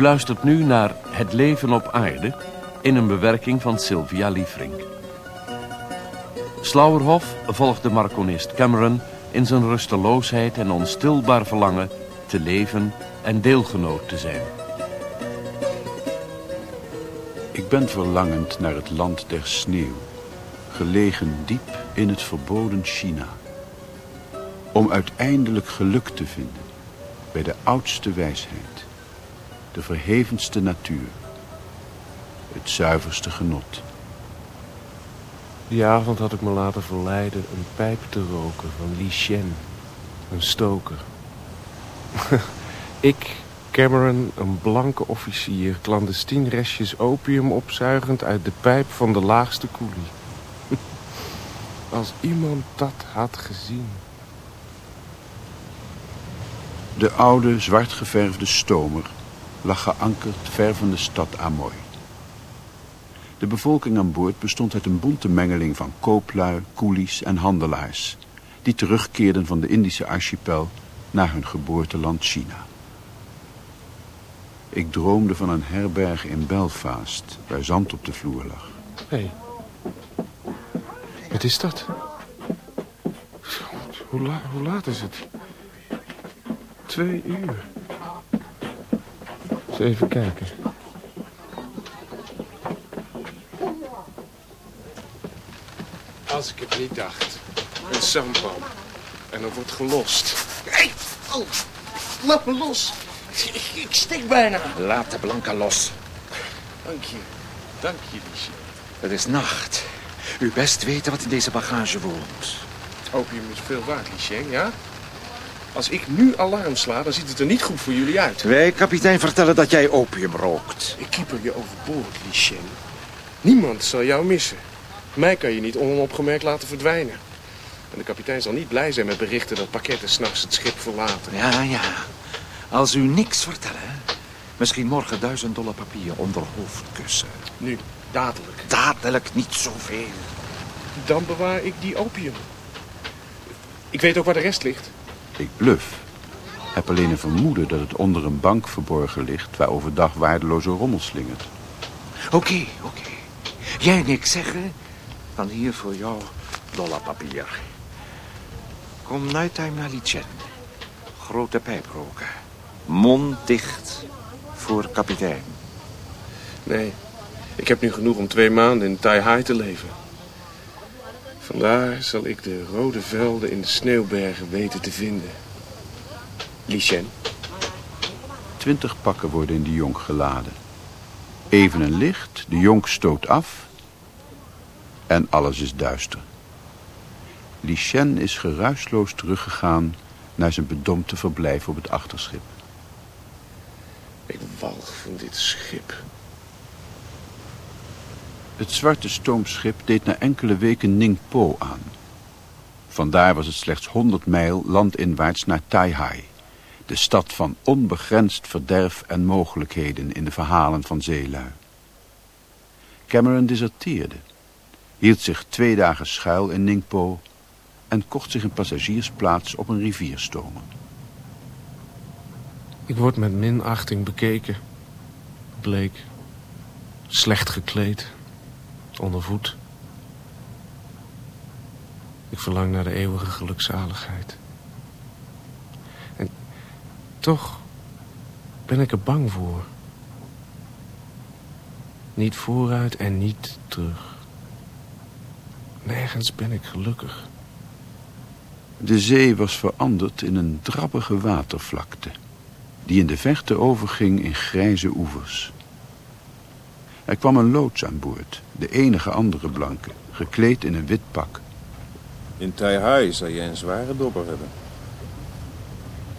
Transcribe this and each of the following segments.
U luistert nu naar Het leven op aarde in een bewerking van Sylvia Liefrink. Volgt de marconist Cameron in zijn rusteloosheid en onstilbaar verlangen te leven en deelgenoot te zijn. Ik ben verlangend naar het land der sneeuw, gelegen diep in het verboden China. Om uiteindelijk geluk te vinden bij de oudste wijsheid de verhevenste natuur. Het zuiverste genot. Die avond had ik me laten verleiden een pijp te roken van Li Shen, een stoker. ik, Cameron, een blanke officier, clandestien restjes opium opzuigend uit de pijp van de laagste koelie. Als iemand dat had gezien. De oude, zwart geverfde stomer lag geankerd ver van de stad Amoy. De bevolking aan boord bestond uit een bonte mengeling van kooplui, koelies en handelaars... die terugkeerden van de Indische archipel naar hun geboorteland China. Ik droomde van een herberg in Belfast, waar zand op de vloer lag. Hé, hey. wat is dat? Hoe, hoe laat is het? Twee uur even kijken. Als ik het niet dacht. Een zandboom. En er wordt gelost. Hey, oh, laat me los. Ik stik bijna. Laat de blanke los. Dank je. Dank je, Liesje. Het is nacht. U best weten wat in deze bagage woont. Opium is veel waard, Liesje, ja? Als ik nu alarm sla, dan ziet het er niet goed voor jullie uit. Wij, kapitein, vertellen dat jij opium rookt. Ik keeper je overboord, Lichen. Niemand zal jou missen. Mij kan je niet onopgemerkt laten verdwijnen. En de kapitein zal niet blij zijn met berichten dat pakketten s'nachts het schip verlaten. Ja, ja. Als u niks vertellen, misschien morgen duizend dollar papier onder hoofdkussen. Nu, dadelijk. Dadelijk niet zoveel. Dan bewaar ik die opium. Ik weet ook waar de rest ligt. Ik bluf. Heb alleen een vermoeden dat het onder een bank verborgen ligt... waar overdag waardeloze rommel slingert. Oké, oké. Jij niks zeggen? Dan hier voor jou dollarpapier. Kom time naar Litjen. Grote pijp roken. Mond dicht voor kapitein. Nee, ik heb nu genoeg om twee maanden in Tai te leven. Vandaar zal ik de rode velden in de sneeuwbergen weten te vinden. Lichen. Twintig pakken worden in de jonk geladen. Even een licht, de jonk stoot af en alles is duister. Lichen is geruisloos teruggegaan naar zijn bedompte verblijf op het achterschip. Ik walg van dit schip. Het zwarte stoomschip deed na enkele weken Ningpo aan. Vandaar was het slechts 100 mijl landinwaarts naar Taihai, de stad van onbegrensd verderf en mogelijkheden in de verhalen van zeelui. Cameron deserteerde, hield zich twee dagen schuil in Ningpo en kocht zich een passagiersplaats op een rivierstomer. Ik word met minachting bekeken. Bleek. Slecht gekleed ondervoed. Ik verlang naar de eeuwige gelukzaligheid. En toch ben ik er bang voor. Niet vooruit en niet terug. Nergens ben ik gelukkig. De zee was veranderd in een drabbige watervlakte... die in de verte overging in grijze oevers. Er kwam een loods aan boord, de enige andere blanke, gekleed in een wit pak. In Taihai zal jij een zware dobber hebben.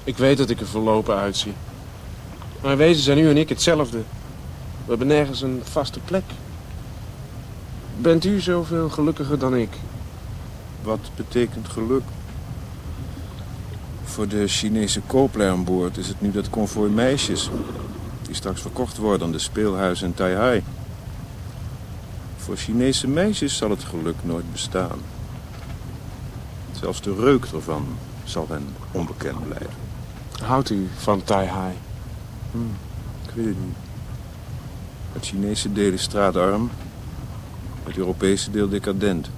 Ik weet dat ik er verlopen uitzie. Maar in wezen zijn u en ik hetzelfde. We hebben nergens een vaste plek. Bent u zoveel gelukkiger dan ik? Wat betekent geluk? Voor de Chinese kooplui aan boord is het nu dat konvooi meisjes... die straks verkocht worden aan de speelhuizen in Taihai. Voor Chinese meisjes zal het geluk nooit bestaan. Zelfs de reuk ervan zal hen onbekend blijven. Houdt u van Taihai? Ik weet het niet. Het Chinese deel is straatarm. Het Europese deel decadent.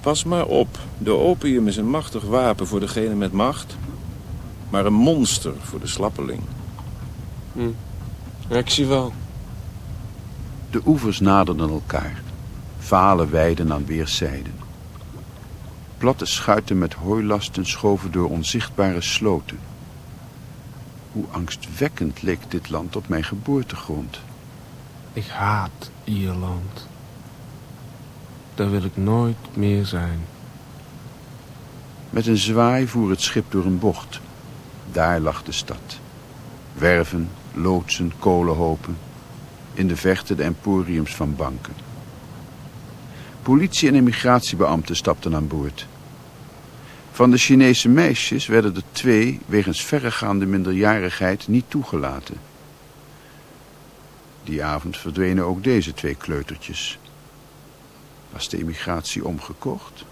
Pas maar op. De opium is een machtig wapen voor degene met macht. Maar een monster voor de slappeling. Ja, ik zie wel. De oevers naderden elkaar. Vale weiden aan weerszijden. Platte schuiten met hooilasten schoven door onzichtbare sloten. Hoe angstwekkend leek dit land op mijn geboortegrond. Ik haat Ierland. Daar wil ik nooit meer zijn. Met een zwaai voer het schip door een bocht. Daar lag de stad. Werven, loodsen, kolenhopen. In de verte de emporiums van banken. Politie- en immigratiebeambten stapten aan boord. Van de Chinese meisjes werden er twee wegens verregaande minderjarigheid niet toegelaten. Die avond verdwenen ook deze twee kleutertjes. Was de immigratie omgekocht?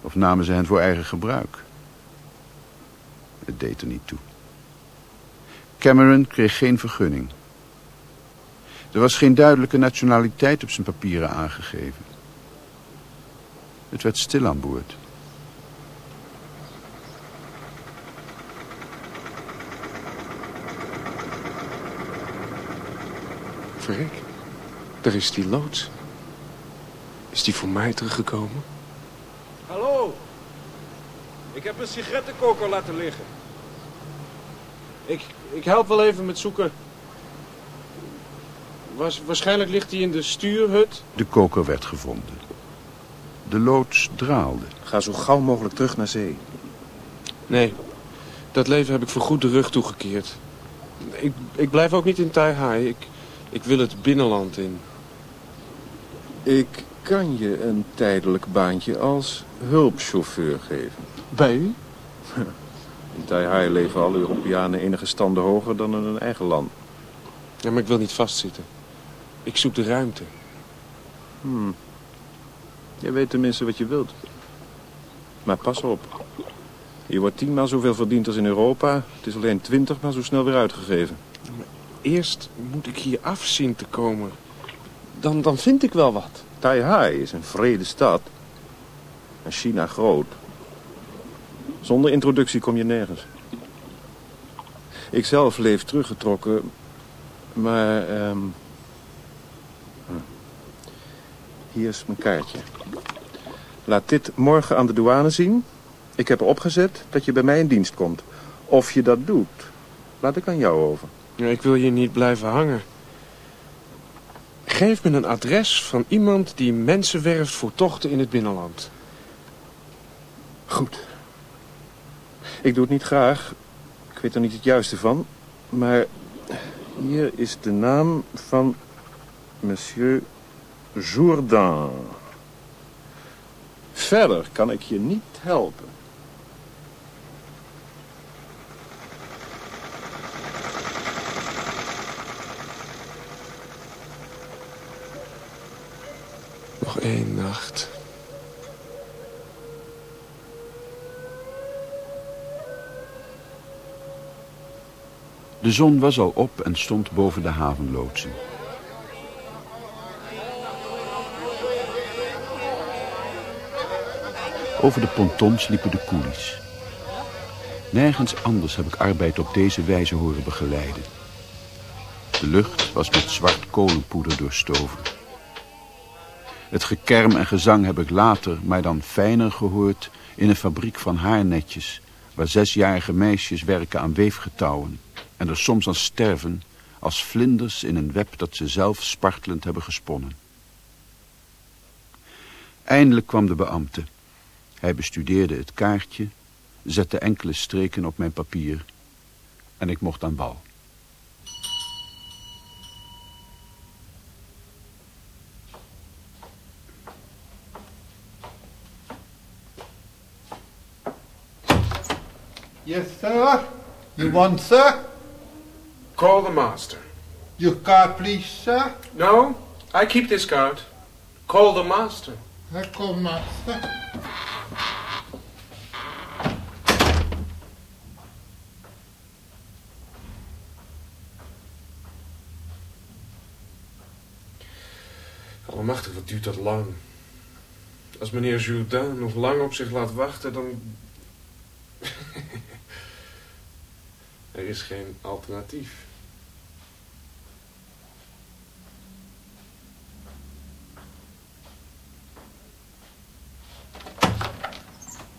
Of namen ze hen voor eigen gebruik? Het deed er niet toe. Cameron kreeg geen vergunning. Er was geen duidelijke nationaliteit op zijn papieren aangegeven. Het werd stil aan boord. Verrek, daar is die loods. Is die voor mij teruggekomen? Hallo. Ik heb een sigarettenkoker laten liggen. Ik, ik help wel even met zoeken. Was, waarschijnlijk ligt hij in de stuurhut. De koker werd gevonden. De loods draalde. Ga zo gauw mogelijk terug naar zee. Nee, dat leven heb ik voorgoed de rug toegekeerd. Ik, ik blijf ook niet in Taihai. Ik, ik wil het binnenland in. Ik kan je een tijdelijk baantje als hulpchauffeur geven. Bij u? In Taihai leven alle Europeanen enige standen hoger dan in hun eigen land. Ja, maar ik wil niet vastzitten. Ik zoek de ruimte. Hmm. Je weet tenminste wat je wilt. Maar pas op. Je wordt tienmaal zoveel verdiend als in Europa. Het is alleen twintigmaal zo snel weer uitgegeven. Eerst moet ik hier af zien te komen. Dan, dan vind ik wel wat. Taihai is een vrede stad. En China groot. Zonder introductie kom je nergens. Ik zelf leef teruggetrokken. Maar... ehm, hm. Hier is mijn kaartje. Laat dit morgen aan de douane zien. Ik heb erop gezet dat je bij mij in dienst komt. Of je dat doet, laat ik aan jou over. Ja, ik wil hier niet blijven hangen. Geef me een adres van iemand die mensen werft voor tochten in het binnenland. Goed. Ik doe het niet graag. Ik weet er niet het juiste van. Maar hier is de naam van monsieur Jourdain. Verder kan ik je niet helpen. Nog één nacht. De zon was al op en stond boven de havenloodsen. Over de pontons liepen de koelies. Nergens anders heb ik arbeid op deze wijze horen begeleiden. De lucht was met zwart kolenpoeder doorstoven. Het gekerm en gezang heb ik later, maar dan fijner gehoord... in een fabriek van haarnetjes... waar zesjarige meisjes werken aan weefgetouwen... en er soms aan sterven als vlinders in een web dat ze zelf spartelend hebben gesponnen. Eindelijk kwam de beambte. Hij bestudeerde het kaartje, zette enkele streken op mijn papier en ik mocht aan. Yes, sir. You want, sir? Call the master. Your card, please, sir? No, I keep this card. Call the master. I call master. Wat duurt dat lang. Als meneer Jourdain nog lang op zich laat wachten, dan... er is geen alternatief.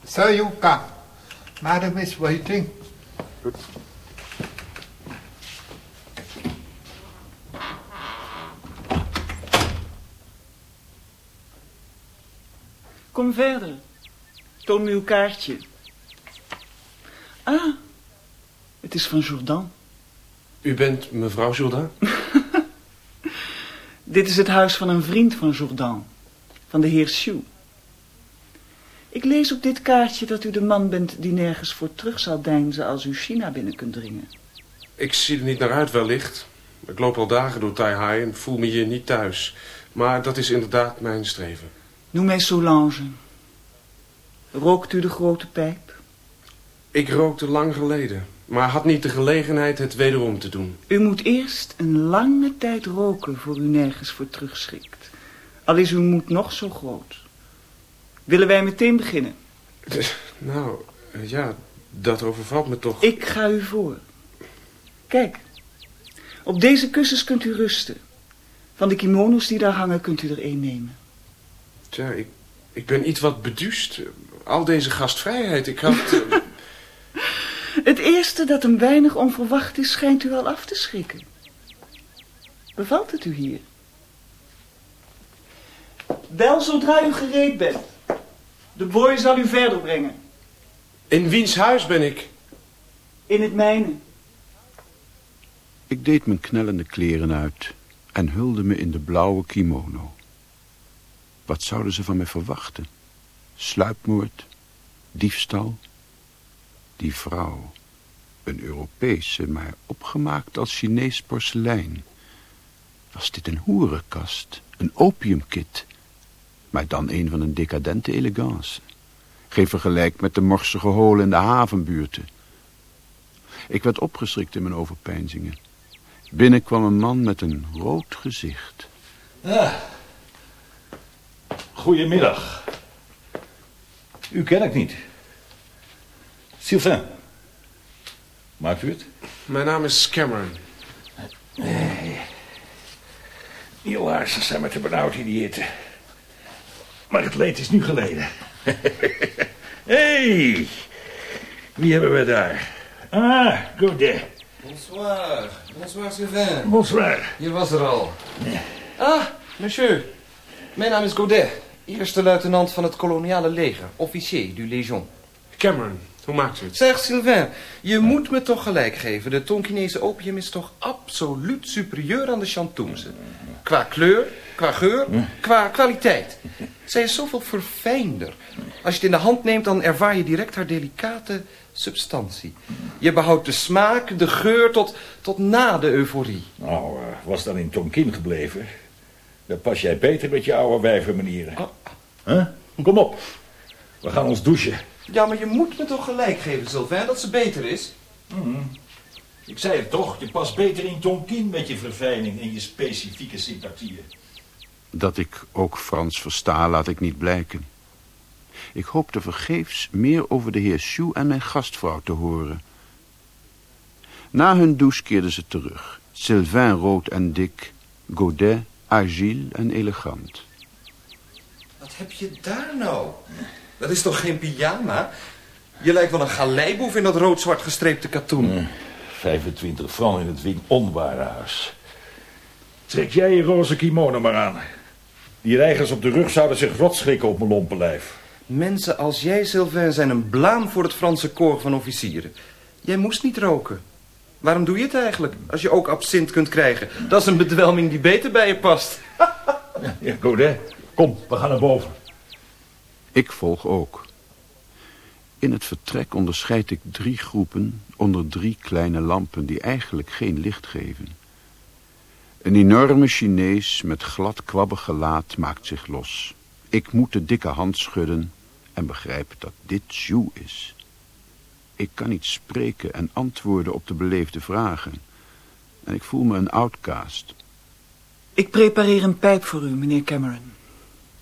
Sir, you come. Madam is waiting. Kom verder. Toon me uw kaartje. Ah, het is van Jourdan. U bent mevrouw Jourdain? Dit is het huis van een vriend van Jourdan, van de heer Sue. Ik lees op dit kaartje dat u de man bent die nergens voor terug zal deinzen als u China binnen kunt dringen. Ik zie er niet naar uit, wellicht. Ik loop al dagen door Taihai en voel me hier niet thuis. Maar dat is inderdaad mijn streven. Noem mij Solange. Rookt u de grote pijp? Ik rookte lang geleden, maar had niet de gelegenheid het wederom te doen. U moet eerst een lange tijd roken voor u nergens voor terugschrikt. Al is uw moed nog zo groot. Willen wij meteen beginnen? Nou, ja, dat overvalt me toch. Ik ga u voor. Kijk, op deze kussens kunt u rusten. Van de kimono's die daar hangen kunt u er één nemen. Tja, ik, ik ben iets wat beduust. Al deze gastvrijheid, ik had... eh, Het eerste dat een weinig onverwacht is, schijnt u al af te schrikken. Bevalt het u hier? Bel zodra u gereed bent. De boy zal u verder brengen. In wiens huis ben ik? In het mijne. Ik deed mijn knellende kleren uit en hulde me in de blauwe kimono. Wat zouden ze van mij verwachten? Sluipmoord? Diefstal? Die vrouw, een Europese, maar opgemaakt als Chinees porselein. Was dit een hoerenkast, een opiumkit, maar dan een van een decadente elegance. Geen vergelijk met de morsige holen in de havenbuurten. Ik werd opgeschrikt in mijn overpeinzingen. Binnen kwam een man met een rood gezicht. Ah. Goedemiddag. U ken ik niet. Sylvain. Maakt u het? Mijn naam is Cameron. Die laarsens zijn met te benauwd in die hitte. Maar het leed is nu geleden. hey, wie hebben we daar? Ah, Godet. Bonsoir. Bonsoir, Sylvain. Bonsoir. Je was er al. Ah, monsieur. Mijn naam is Godet. Eerste luitenant van het koloniale leger. Officier du Légion. Cameron, hoe maakt u het? Zeg, Sylvain, je moet me toch gelijk geven. De Tonkinese opium is toch absoluut superieur aan de Chantoumse. Qua kleur, qua geur, qua kwaliteit. Zij is zoveel verfijnder. Als je het in de hand neemt, dan ervaar je direct haar delicate substantie. Je behoudt de smaak, de geur tot, tot na de euforie. Nou, eh, was dan in Tonkin gebleven. Dan pas jij beter met je oude wijvenmanieren. Oh. Huh? Kom op. We gaan ons douchen. Ja, maar je moet me toch gelijk geven, Sylvain, dat ze beter is. Ik zei het toch, je past beter in Tonkin met je verfijning en je specifieke sympathieën. Dat ik ook Frans versta, laat ik niet blijken. Ik hoopte vergeefs meer over de heer Sue en mijn gastvrouw te horen. Na hun douche keerden ze terug. Sylvain rood en dik, Godet agiel en elegant. Wat heb je daar nou? Dat is toch geen pyjama? Je lijkt wel een galeiboef in dat rood-zwart gestreepte katoen. 25 frank in het Wing onwarenhuis. Trek jij je roze kimono maar aan. Die reigers op de rug zouden zich rotschrikken op mijn lompe lijf. Mensen als jij, Sylvain, zijn een blaam voor het Franse koor van officieren. Jij moest niet roken. Waarom doe je het eigenlijk, als je ook absint kunt krijgen? Dat is een bedwelming die beter bij je past. Ja, Godet, kom, we gaan naar boven. Ik volg ook. In het vertrek onderscheid ik drie groepen onder drie kleine lampen die eigenlijk geen licht geven. Een enorme Chinees met glad kwabbig gelaat maakt zich los. Ik moet de dikke hand schudden en begrijp dat dit Zhu is. Ik kan niet spreken en antwoorden op de beleefde vragen. En ik voel me een outcast. Ik prepareer een pijp voor u, meneer Cameron.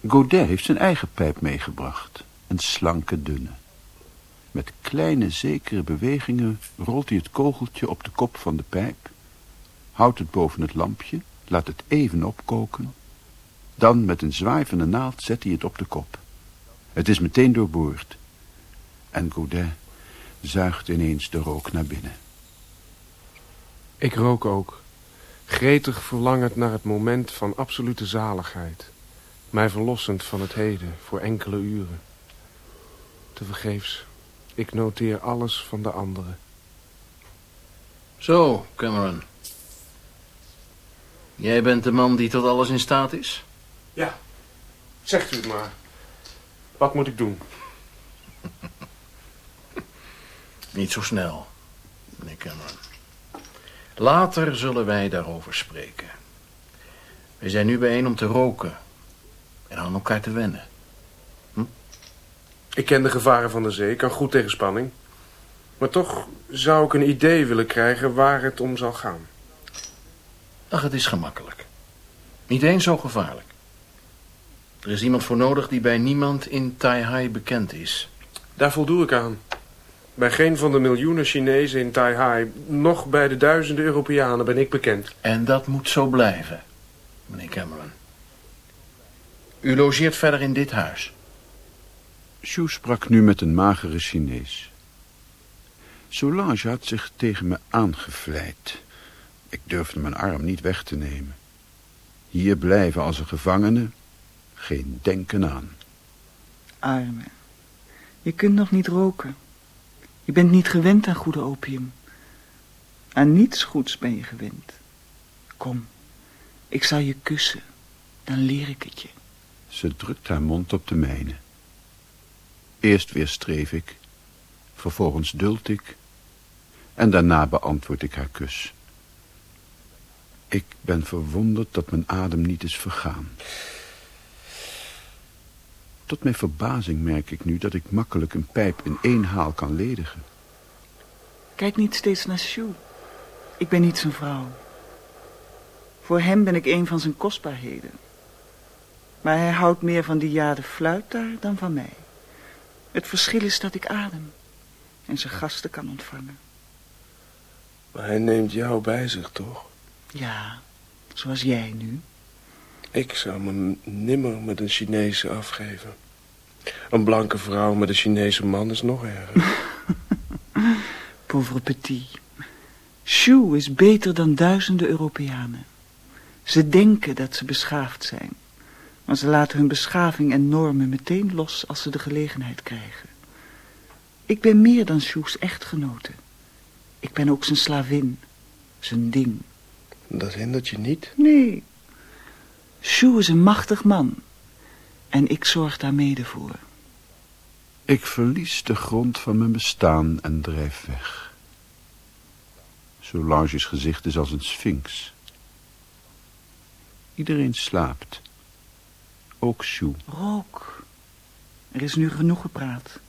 Godet heeft zijn eigen pijp meegebracht. Een slanke dunne. Met kleine zekere bewegingen rolt hij het kogeltje op de kop van de pijp. Houdt het boven het lampje, laat het even opkoken. Dan met een zwaai van de naald zet hij het op de kop. Het is meteen doorboord. En Godet zuigt ineens de rook naar binnen. Ik rook ook. Gretig verlangend naar het moment van absolute zaligheid. Mij verlossend van het heden voor enkele uren. Tevergeefs. Ik noteer alles van de anderen. Zo, Cameron. Jij bent de man die tot alles in staat is? Ja, zegt u het maar. Wat moet ik doen? Niet zo snel, meneer Cameron. Later zullen wij daarover spreken. We zijn nu bijeen om te roken en aan elkaar te wennen. Ik ken de gevaren van de zee, kan goed tegen spanning. Maar toch zou ik een idee willen krijgen waar het om zal gaan. Ach, het is gemakkelijk. Niet eens zo gevaarlijk. Er is iemand voor nodig die bij niemand in Taihai bekend is. Daar voldoe ik aan. Bij geen van de miljoenen Chinezen in Taihai, nog bij de duizenden Europeanen ben ik bekend. En dat moet zo blijven, meneer Cameron. U logeert verder in dit huis. Shu sprak nu met een magere Chinees. Solange had zich tegen me aangevleid. Ik durfde mijn arm niet weg te nemen. Hier blijven als een gevangene, geen denken aan. Arme, je kunt nog niet roken. Je bent niet gewend aan goede opium. Aan niets goeds ben je gewend. Kom, ik zal je kussen, dan leer ik het je. Ze drukt haar mond op de mijne. Eerst weerstreef ik, vervolgens duld ik en daarna beantwoord ik haar kus. Ik ben verwonderd dat mijn adem niet is vergaan. Tot mijn verbazing merk ik nu dat ik makkelijk een pijp in één haal kan ledigen. Kijk niet steeds naar Shu. Ik ben niet zijn vrouw. Voor hem ben ik een van zijn kostbaarheden. Maar hij houdt meer van die jade fluit daar dan van mij. Het verschil is dat ik adem en zijn gasten kan ontvangen. Maar hij neemt jou bij zich, toch? Ja, zoals jij nu. Ik zou me nimmer met een Chinese afgeven. Een blanke vrouw met een Chinese man is nog erger. Pauvre petit. Shu is beter dan duizenden Europeanen. Ze denken dat ze beschaafd zijn. Maar ze laten hun beschaving en normen meteen los als ze de gelegenheid krijgen. Ik ben meer dan Shu's echtgenote. Ik ben ook zijn slavin, zijn ding. Dat hindert je niet? Nee. Shu is een machtig man. En ik zorg daar mede voor. Ik verlies de grond van mijn bestaan en drijf weg. Solange's gezicht is als een sphinx. Iedereen slaapt. Ook Shu. Rook. Er is nu genoeg gepraat.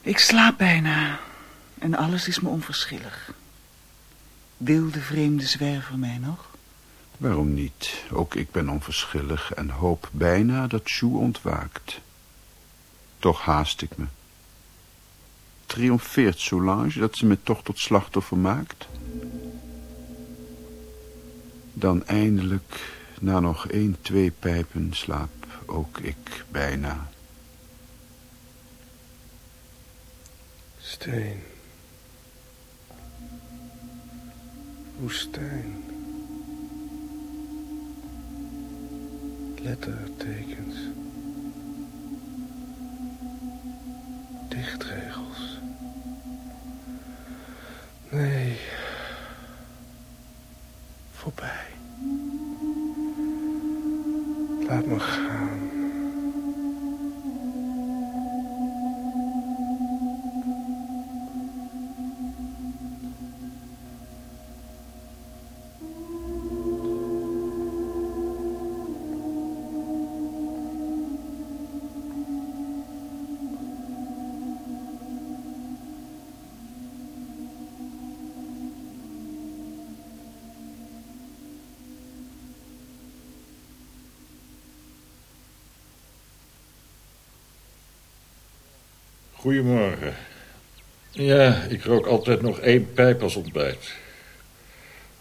Ik slaap bijna. En alles is me onverschillig. Wil de vreemde zwerver mij nog? Waarom niet? Ook ik ben onverschillig en hoop bijna dat Shu ontwaakt. Toch haast ik me. Triomfeert Solange dat ze me toch tot slachtoffer maakt? Dan eindelijk, na nog één, twee pijpen, slaap ook ik bijna. Steen. Woestijn. Lettertekens. Dichtregels. Nee. Voorbij. Laat me gaan. Goedemorgen. Ja, ik rook altijd nog één pijp als ontbijt.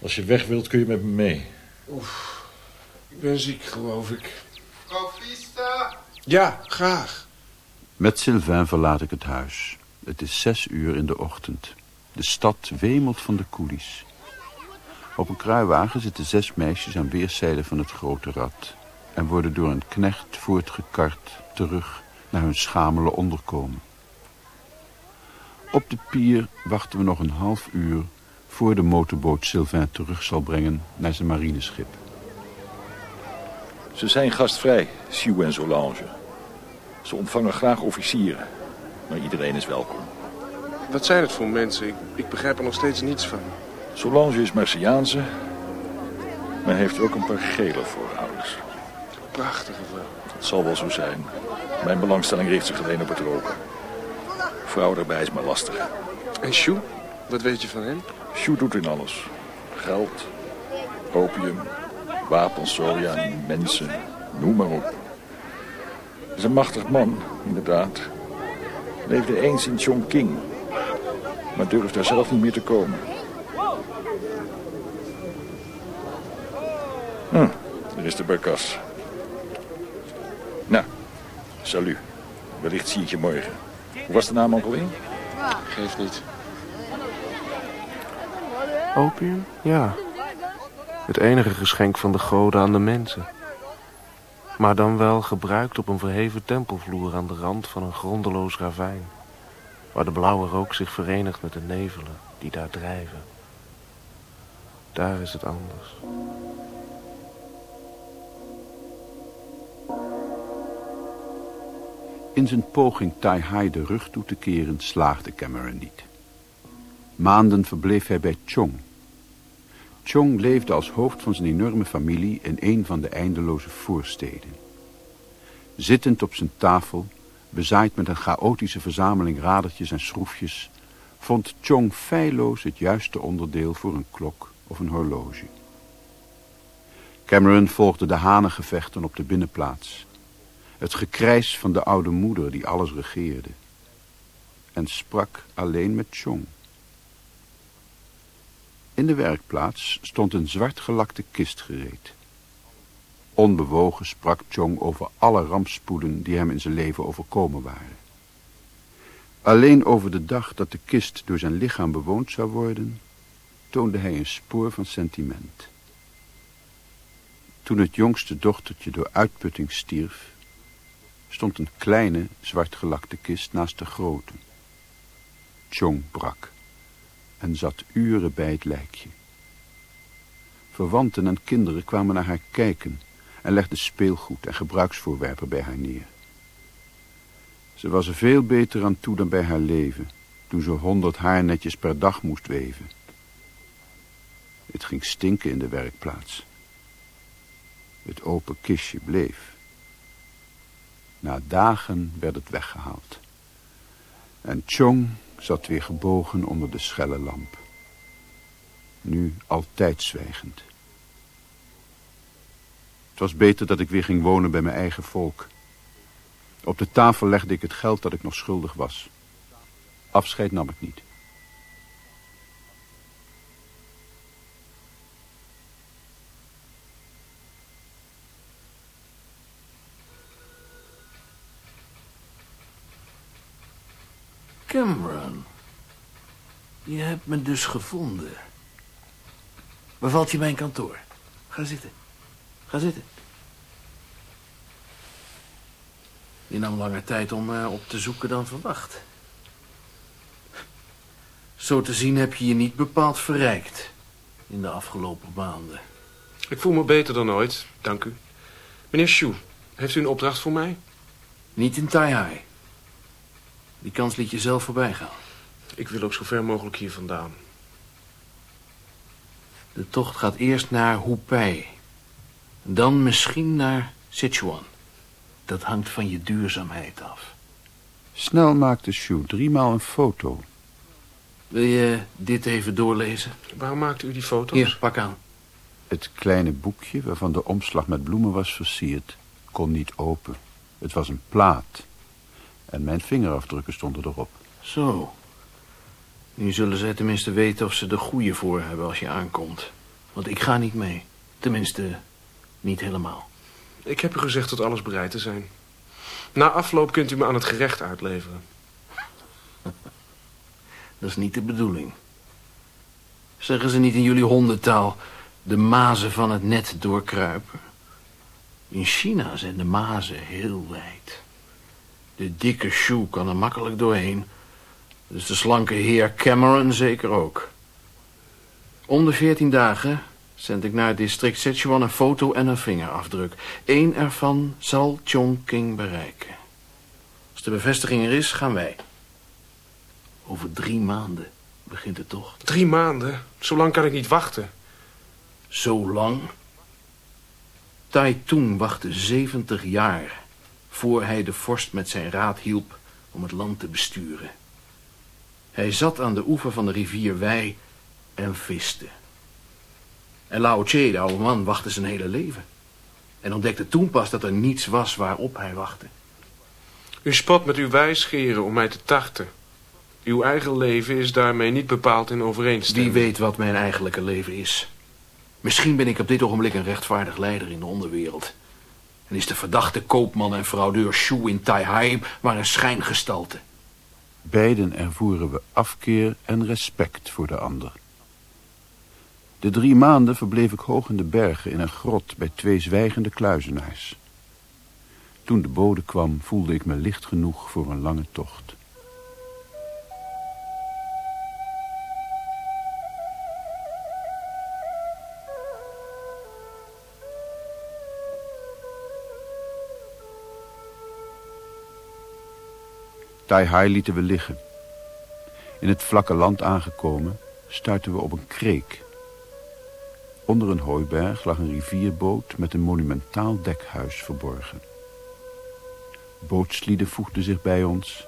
Als je weg wilt, kun je met me mee. Ik ben ziek, geloof ik. Koffie, sir? Ja, graag. Met Sylvain verlaat ik het huis. Het is zes uur in de ochtend. De stad wemelt van de koelies. Op een kruiwagen zitten zes meisjes aan weerszijden van het grote rad... en worden door een knecht voortgekart terug naar hun schamele onderkomen. Op de pier wachten we nog een half uur... voor de motorboot Sylvain terug zal brengen naar zijn marineschip. Ze zijn gastvrij, Sue en Solange. Ze ontvangen graag officieren. Maar iedereen is welkom. Wat zijn het voor mensen? Ik, ik begrijp er nog steeds niets van. Solange is Martiaanse, maar heeft ook een paar gele voorouders. Prachtige vrouw. Dat zal wel zo zijn. Mijn belangstelling richt zich alleen op het roken. Vrouw erbij is maar lastig. En Sjoe? Wat weet je van hem? Sjoe doet in alles. Geld, opium, wapens, soja, mensen, noem maar op. Hij is een machtig man, inderdaad. Leefde eens in Chongqing, maar durft daar zelf niet meer te komen. Hm, daar is de barkas. Nou, salut. Wellicht zie ik je morgen. Hoe was de naam ook alweer? Geeft niet. Opium? Ja. Het enige geschenk van de goden aan de mensen. Maar dan wel gebruikt op een verheven tempelvloer aan de rand van een grondeloos ravijn. Waar de blauwe rook zich verenigt met de nevelen die daar drijven. Daar is het anders. In zijn poging Tai de rug toe te keren slaagde Cameron niet. Maanden verbleef hij bij Chong. Chong leefde als hoofd van zijn enorme familie in een van de eindeloze voorsteden. Zittend op zijn tafel, bezaaid met een chaotische verzameling radertjes en schroefjes, vond Chong feilloos het juiste onderdeel voor een klok of een horloge. Cameron volgde de hanengevechten op de binnenplaats. Het gekrijs van de oude moeder die alles regeerde. En sprak alleen met Chong. In de werkplaats stond een zwart gelakte kist gereed. Onbewogen sprak Chong over alle rampspoeden die hem in zijn leven overkomen waren. Alleen over de dag dat de kist door zijn lichaam bewoond zou worden, toonde hij een spoor van sentiment. Toen het jongste dochtertje door uitputting stierf, stond een kleine zwartgelakte kist naast de grote. Chong brak en zat uren bij het lijkje. Verwanten en kinderen kwamen naar haar kijken en legden speelgoed en gebruiksvoorwerpen bij haar neer. Ze was er veel beter aan toe dan bij haar leven, toen ze honderd haarnetjes per dag moest weven. Het ging stinken in de werkplaats. Het open kistje bleef. Na dagen werd het weggehaald. En Chong zat weer gebogen onder de schelle lamp. Nu altijd zwijgend. Het was beter dat ik weer ging wonen bij mijn eigen volk. Op de tafel legde ik het geld dat ik nog schuldig was. Afscheid nam ik niet. Cameron, je hebt me dus gevonden. Bevalt je mijn kantoor? Ga zitten. Ga zitten. Je nam langer tijd om me op te zoeken dan verwacht. Zo te zien heb je je niet bepaald verrijkt in de afgelopen maanden. Ik voel me beter dan ooit, dank u. Meneer Shu, heeft u een opdracht voor mij? Niet in Taihai. Die kans liet je zelf voorbij gaan. Ik wil ook zo ver mogelijk hier vandaan. De tocht gaat eerst naar Hupei. Dan misschien naar Sichuan. Dat hangt van je duurzaamheid af. Snel maakte Shu driemaal een foto. Wil je dit even doorlezen? Waarom maakte u die foto's? Hier, pak aan. Het kleine boekje waarvan de omslag met bloemen was versierd, kon niet open. Het was een plaat. En mijn vingerafdrukken stonden erop. Zo. Nu zullen zij tenminste weten of ze de goede voor hebben als je aankomt. Want ik ga niet mee. Tenminste, niet helemaal. Ik heb u gezegd tot alles bereid te zijn. Na afloop kunt u me aan het gerecht uitleveren. Dat is niet de bedoeling. Zeggen ze niet in jullie hondentaal de mazen van het net doorkruipen? In China zijn de mazen heel wijd. De dikke shoe kan er makkelijk doorheen. Dus de slanke heer Cameron zeker ook. Om de veertien dagen zend ik naar het district Sichuan een foto en een vingerafdruk. Eén ervan zal Chongqing bereiken. Als de bevestiging er is, gaan wij. Over drie maanden begint de tocht. Drie maanden? Zo lang kan ik niet wachten. Zo lang? Tai Tung wachtte 70 jaar voor hij de vorst met zijn raad hielp om het land te besturen. Hij zat aan de oever van de rivier Wei en viste. En Lao Tse, de oude man, wachtte zijn hele leven. En ontdekte toen pas dat er niets was waarop hij wachtte. U spot met uw wijsgeren om mij te tarten. Uw eigen leven is daarmee niet bepaald in overeenstemming. Wie weet wat mijn eigenlijke leven is. Misschien ben ik op dit ogenblik een rechtvaardig leider in de onderwereld. En is de verdachte koopman en fraudeur Shu in Taihai maar een schijngestalte. Beiden ervoeren we afkeer en respect voor de ander. De drie maanden verbleef ik hoog in de bergen in een grot bij twee zwijgende kluizenaars. Toen de bode kwam voelde ik me licht genoeg voor een lange tocht. Taihai lieten we liggen. In het vlakke land aangekomen stuitten we op een kreek. Onder een hooiberg lag een rivierboot met een monumentaal dekhuis verborgen. Bootslieden voegden zich bij ons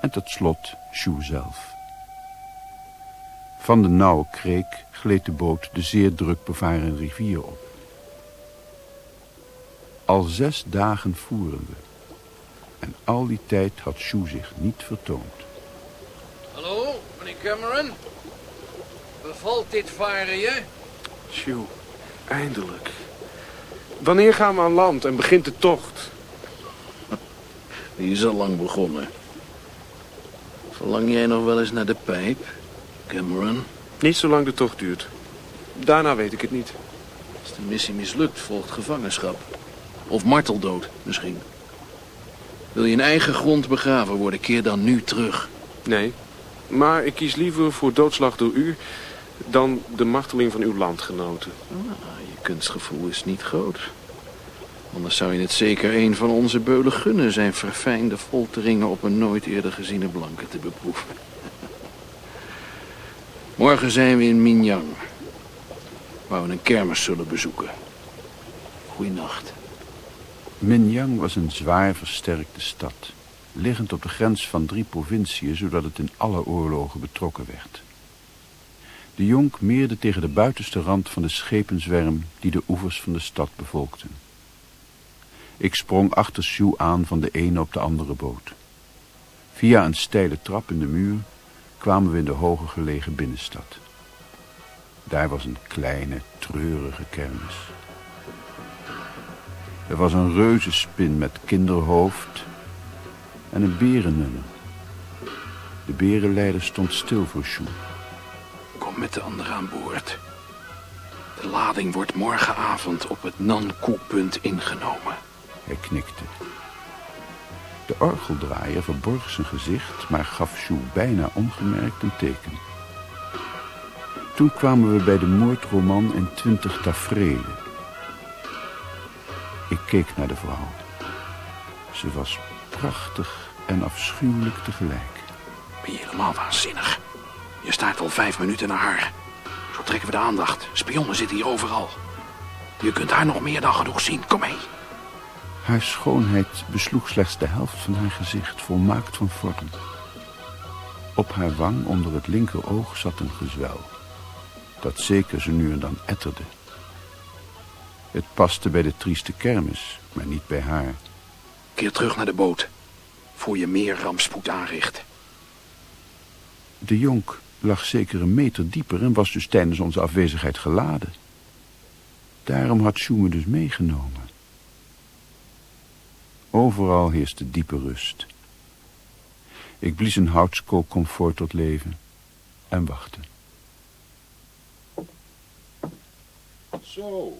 en tot slot Shu zelf. Van de nauwe kreek gleed de boot de zeer druk bevaren rivier op. Al zes dagen voeren we. En al die tijd had Shu zich niet vertoond. Hallo, meneer Cameron. Bevalt dit varen je? Shu, eindelijk. Wanneer gaan we aan land en begint de tocht? Die is al lang begonnen. Verlang jij nog wel eens naar de pijp, Cameron? Niet zolang de tocht duurt. Daarna weet ik het niet. Als de missie mislukt, volgt gevangenschap. Of marteldood, misschien. Wil je in eigen grond begraven worden, keer dan nu terug. Nee, maar ik kies liever voor doodslag door u... dan de marteling van uw landgenoten. Ah, je kunstgevoel is niet groot. Anders zou je het zeker een van onze beulen gunnen... zijn verfijnde folteringen op een nooit eerder geziene blanke te beproeven. Morgen zijn we in Minyang. Waar we een kermis zullen bezoeken. Goeienacht. Minyang was een zwaar versterkte stad, liggend op de grens van drie provinciën, zodat het in alle oorlogen betrokken werd. De jonk meerde tegen de buitenste rand van de schepenzwerm die de oevers van de stad bevolkten. Ik sprong achter Sue aan van de ene op de andere boot. Via een steile trap in de muur kwamen we in de hoger gelegen binnenstad. Daar was een kleine, treurige kermis. Er was een reuzenspin met kinderhoofd en een berennummer. De berenleider stond stil voor Sjoe. Kom met de anderen aan boord. De lading wordt morgenavond op het Nankoe-punt ingenomen. Hij knikte. De orgeldraaier verborg zijn gezicht, maar gaf Sjoe bijna ongemerkt een teken. Toen kwamen we bij de moordroman in twintig tafereelen. Ik keek naar de vrouw. Ze was prachtig en afschuwelijk tegelijk. Ben je helemaal waanzinnig? Je staat al vijf minuten naar haar. Zo trekken we de aandacht. Spionnen zitten hier overal. Je kunt haar nog meer dan genoeg zien. Kom mee. Haar schoonheid besloeg slechts de helft van haar gezicht, volmaakt van vorm. Op haar wang onder het linkeroog zat een gezwel, dat zeker zo nu en dan etterde. Het paste bij de trieste kermis, maar niet bij haar. Keer terug naar de boot. voor je meer rampspoed aanricht. De jonk lag zeker een meter dieper en was dus tijdens onze afwezigheid geladen. Daarom had Sjoe me dus meegenomen. Overal heerste diepe rust. Ik blies een houtskool comfort tot leven en wachtte. Zo,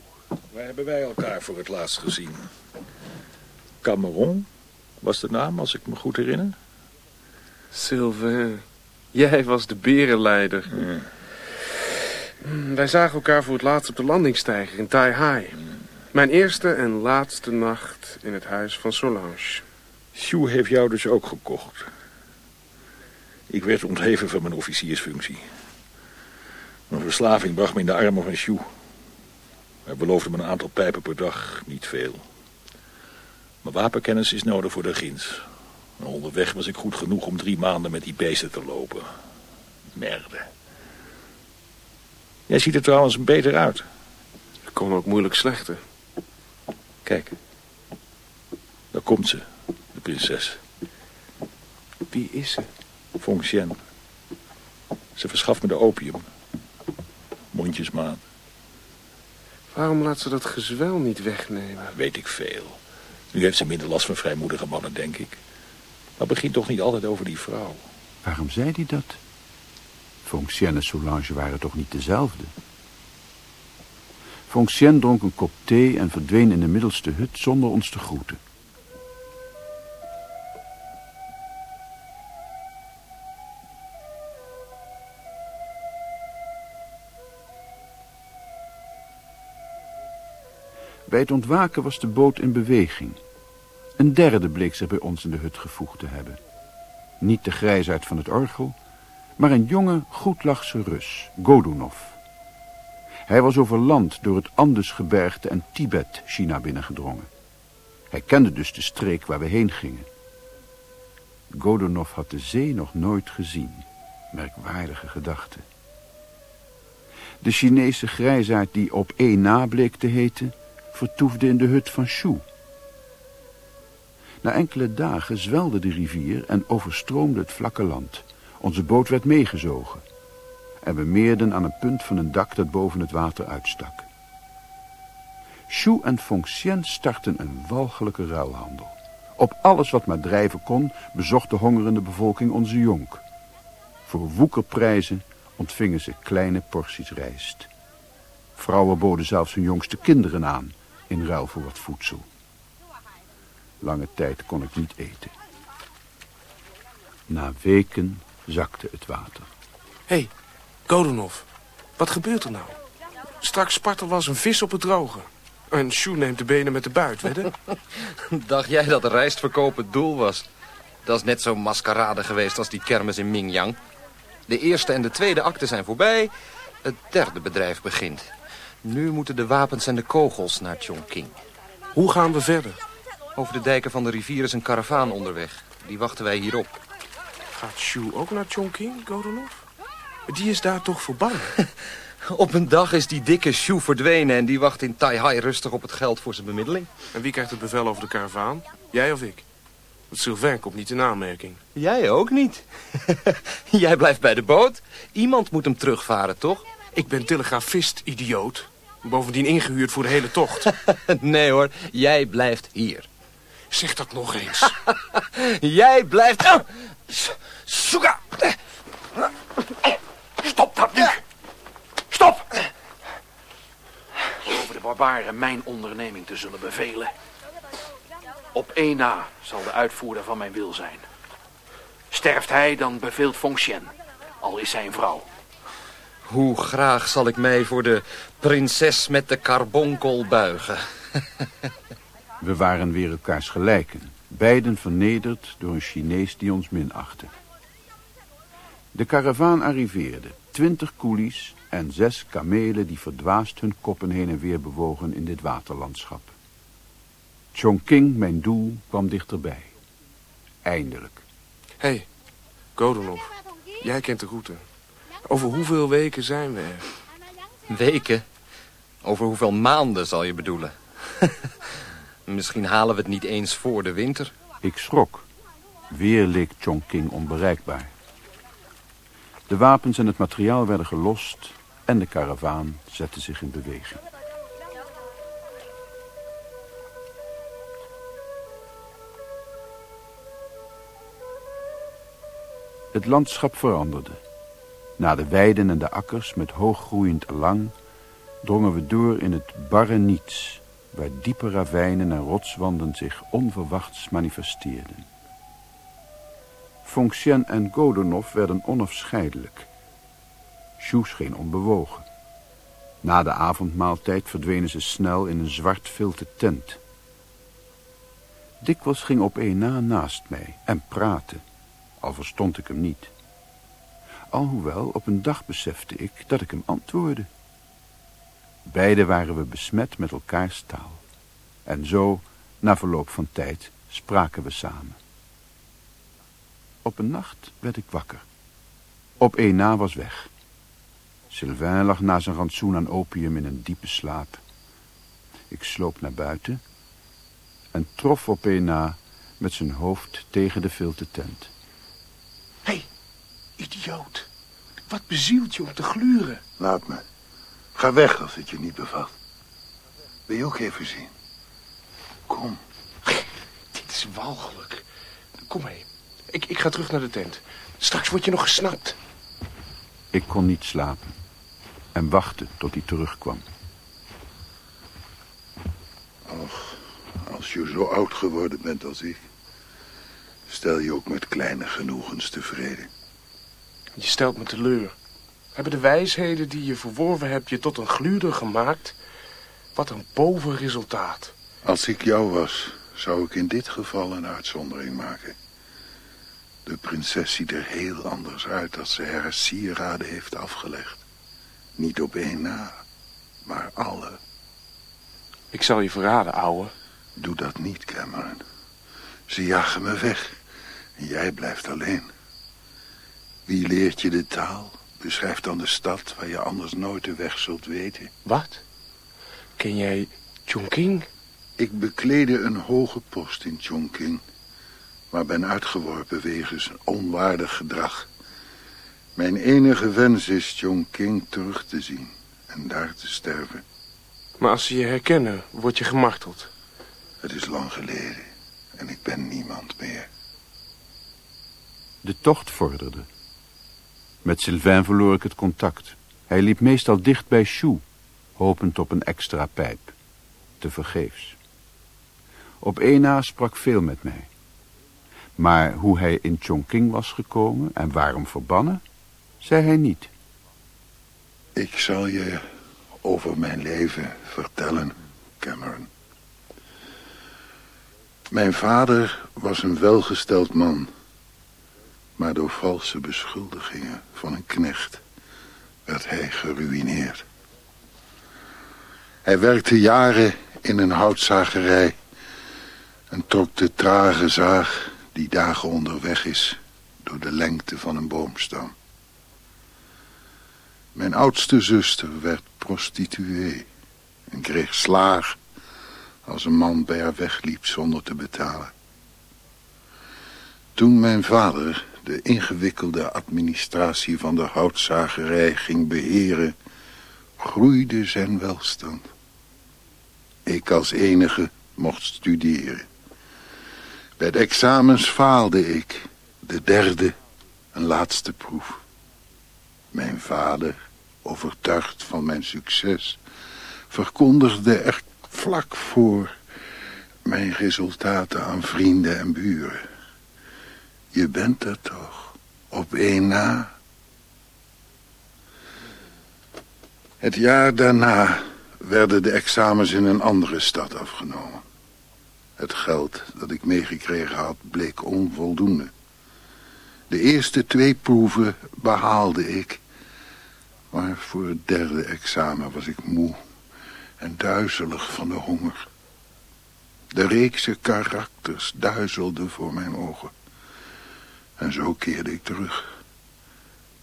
waar hebben wij elkaar voor het laatst gezien? Cameron was de naam, als ik me goed herinner. Sylvain, jij was de berenleider. Hmm, Wij zagen elkaar voor het laatst op de landingstijger in Tai Hai. Mijn eerste en laatste nacht in het huis van Solange. Sjoe heeft jou dus ook gekocht. Ik werd ontheven van mijn officiersfunctie. Mijn verslaving bracht me in de armen van Sjoe. Hij beloofde me een aantal pijpen per dag, niet veel. Mijn wapenkennis is nodig voor de gins. En onderweg was ik goed genoeg om drie maanden met die beesten te lopen. Merde. Jij ziet er trouwens beter uit. Het kon ook moeilijk slechter. Kijk. Daar komt ze, de prinses. Wie is ze? Fonctien. Ze verschaft me de opium. Mondjesmaat. Waarom laat ze dat gezwel niet wegnemen? Weet ik veel. Nu heeft ze minder last van vrijmoedige mannen, denk ik. Maar begint toch niet altijd over die vrouw. Waarom zei hij dat? Fonctien en Solange waren toch niet dezelfde? Fonctien dronk een kop thee en verdween in de middelste hut zonder ons te groeten. Bij het ontwaken was de boot in beweging. Een derde bleek zich bij ons in de hut gevoegd te hebben. Niet de grijsaard van het orgel, maar een jonge, goedlachse Rus, Godunov. Hij was over land door het Andesgebergte en Tibet China binnengedrongen. Hij kende dus de streek waar we heen gingen. Godunov had de zee nog nooit gezien. Merkwaardige gedachte. De Chinese grijsaard die op één na bleek te heten, vertoefde in de hut van Shu. Na enkele dagen zwelde de rivier en overstroomde het vlakke land. Onze boot werd meegezogen. En we meerden aan een punt van een dak dat boven het water uitstak. Shu en Fonctien startten een walgelijke ruilhandel. Op alles wat maar drijven kon, bezocht de hongerende bevolking onze jonk. Voor woekerprijzen ontvingen ze kleine porties rijst. Vrouwen boden zelfs hun jongste kinderen aan, in ruil voor wat voedsel. Lange tijd kon ik niet eten. Na weken zakte het water. Hé, hey, Godunov, wat gebeurt er nou? Straks spartel was een vis op het droge. En Sjoe neemt de benen met de buit, wedden? Dacht jij dat rijstverkoop het doel was? Dat is net zo'n maskerade geweest als die kermis in Mingyang. De eerste en de tweede acte zijn voorbij. Het derde bedrijf begint. Nu moeten de wapens en de kogels naar Chongqing. Hoe gaan we verder? Over de dijken van de rivier is een karavaan onderweg. Die wachten wij hierop. Gaat Shu ook naar Chongqing, Godunov? Die is daar toch voor bang? Op een dag is die dikke Shu verdwenen... en die wacht in Taihai rustig op het geld voor zijn bemiddeling. En wie krijgt het bevel over de karavaan? Jij of ik? Want Sylvain komt niet in aanmerking. Jij ook niet. Jij blijft bij de boot. Iemand moet hem terugvaren, toch? Ik ben telegrafist, idioot. Bovendien ingehuurd voor de hele tocht. nee hoor, jij blijft hier. Zeg dat nog eens. jij blijft... Oh! Suga! Stop dat nu! Stop! Over de barbaren mijn onderneming te zullen bevelen. Op één na zal de uitvoerder van mijn wil zijn. Sterft hij, dan beveelt Fonctien, al is zijn vrouw. Hoe graag zal ik mij voor de prinses met de carbonkel buigen. We waren weer elkaars gelijken, beiden vernederd door een Chinees die ons minachtte. De karavaan arriveerde, twintig koelies en zes kamelen die verdwaasd hun koppen heen en weer bewogen in dit waterlandschap. Chongqing, mijn doel, kwam dichterbij. Eindelijk. Hé, hey, Godunov, jij kent de route. Over hoeveel weken zijn we er? Weken? Over hoeveel maanden zal je bedoelen? Misschien halen we het niet eens voor de winter. Ik schrok. Weer leek Chongqing onbereikbaar. De wapens en het materiaal werden gelost en de karavaan zette zich in beweging. Het landschap veranderde. Na de weiden en de akkers met hooggroeiend alang drongen we door in het barre niets, waar diepe ravijnen en rotswanden zich onverwachts manifesteerden. Fonksien en Godunov werden onafscheidelijk. Sjoe scheen onbewogen. Na de avondmaaltijd verdwenen ze snel in een zwart vilte tent. Dikwijls ging op een na naast mij en praatte, al verstond ik hem niet. Alhoewel, op een dag besefte ik dat ik hem antwoordde. Beiden waren we besmet met elkaars taal. En zo, na verloop van tijd, spraken we samen. Op een nacht werd ik wakker. Op een na was weg. Sylvain lag na zijn rantsoen aan opium in een diepe slaap. Ik sloop naar buiten en trof op een na met zijn hoofd tegen de filte tent. Hé, hey, idioot. Wat bezielt je om te gluren? Laat me. Ga weg als het je niet bevalt. Wil je ook even zien? Kom. Dit is walgelijk. Kom mee. Ik, ik ga terug naar de tent. Straks word je nog gesnapt. Ik kon niet slapen en wachtte tot hij terugkwam. Och, als je zo oud geworden bent als ik... stel je ook met kleine genoegens tevreden. Je stelt me teleur. Hebben de wijsheden die je verworven hebt je tot een gluurder gemaakt? Wat een bovenresultaat. Als ik jou was, zou ik in dit geval een uitzondering maken. De prinses ziet er heel anders uit als ze haar sieraden heeft afgelegd. Niet op één na, maar alle. Ik zal je verraden, ouwe. Doe dat niet, Cameron. Ze jagen me weg. En jij blijft alleen. Wie leert je de taal? Beschrijf dan de stad waar je anders nooit de weg zult weten. Wat? Ken jij Chongqing? Ik bekleedde een hoge post in Chongqing maar ben uitgeworpen wegens onwaardig gedrag. Mijn enige wens is Chongqing terug te zien en daar te sterven. Maar als ze je herkennen, word je gemarteld. Het is lang geleden en ik ben niemand meer. De tocht vorderde. Met Sylvain verloor ik het contact. Hij liep meestal dicht bij Shu, hopend op een extra pijp. Te vergeefs. Op Ena sprak veel met mij. Maar hoe hij in Chongqing was gekomen en waarom verbannen, zei hij niet. Ik zal je over mijn leven vertellen, Cameron. Mijn vader was een welgesteld man, maar door valse beschuldigingen van een knecht werd hij geruïneerd. Hij werkte jaren in een houtzagerij en trok de trage zaag die dagen onderweg is door de lengte van een boomstam. Mijn oudste zuster werd prostituee en kreeg slaag als een man bij haar wegliep zonder te betalen. Toen mijn vader de ingewikkelde administratie van de houtzagerij ging beheren, groeide zijn welstand. Ik als enige mocht studeren. Bij de examens faalde ik, de derde en laatste proef. Mijn vader, overtuigd van mijn succes, verkondigde er vlak voor mijn resultaten aan vrienden en buren. Je bent er toch, op één na. Het jaar daarna werden de examens in een andere stad afgenomen. Het geld dat ik meegekregen had bleek onvoldoende. De eerste twee proeven behaalde ik. Maar voor het derde examen was ik moe en duizelig van de honger. De reekse karakters duizelden voor mijn ogen. En zo keerde ik terug.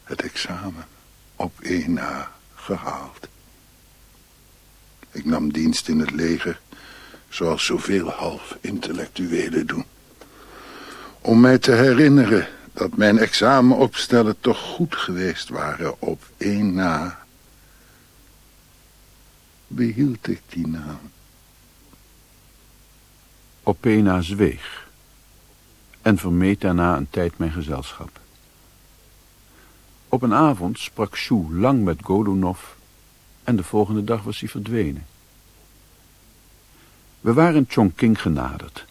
Het examen op één na gehaald. Ik nam dienst in het leger zoals zoveel half-intellectuelen doen. Om mij te herinneren dat mijn examenopstellen toch goed geweest waren op één na. Behield ik die naam. Opena zweeg en vermeed daarna een tijd mijn gezelschap. Op een avond sprak Shu lang met Godunov en de volgende dag was hij verdwenen. We waren Chongqing genaderd.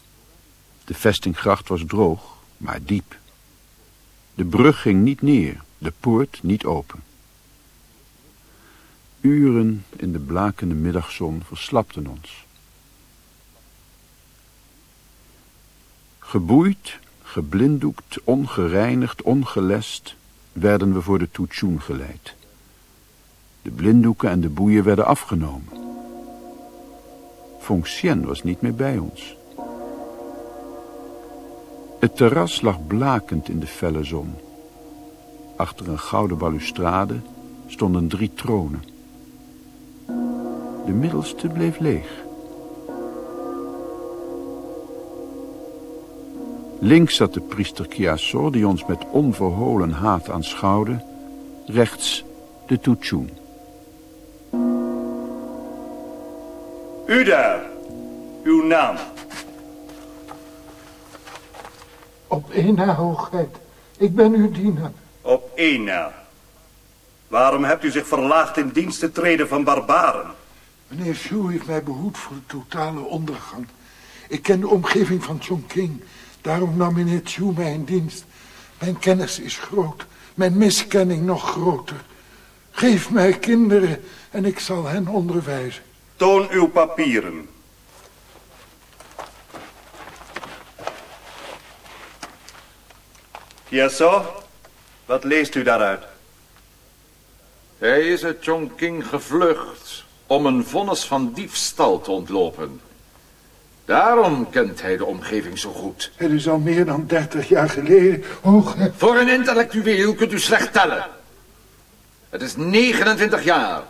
De vestinggracht was droog, maar diep. De brug ging niet neer, de poort niet open. Uren in de blakende middagzon verslapten ons. Geboeid, geblinddoekt, ongereinigd, ongelest, werden we voor de Tuchun geleid. De blinddoeken en de boeien werden afgenomen. Fonctien was niet meer bij ons. Het terras lag blakend in de felle zon. Achter een gouden balustrade stonden drie tronen. De middelste bleef leeg. Links zat de priester Kiasor, die ons met onverholen haat aanschouwde. Rechts de Tuchun. U daar, uw naam. Op één na, hoogheid. Ik ben uw dienaar. Op één na. Waarom hebt u zich verlaagd in dienst te treden van barbaren? Meneer Xu heeft mij behoed voor de totale ondergang. Ik ken de omgeving van Chongqing. Daarom nam meneer Chu mij in dienst. Mijn kennis is groot. Mijn miskenning nog groter. Geef mij kinderen en ik zal hen onderwijzen. Toon uw papieren. Yeso, wat leest u daaruit? Hij is uit Chongqing gevlucht om een vonnis van diefstal te ontlopen. Daarom kent hij de omgeving zo goed. Het is al meer dan dertig jaar geleden. Hoog... Voor een intellectueel kunt u slecht tellen. Het is 29 jaar.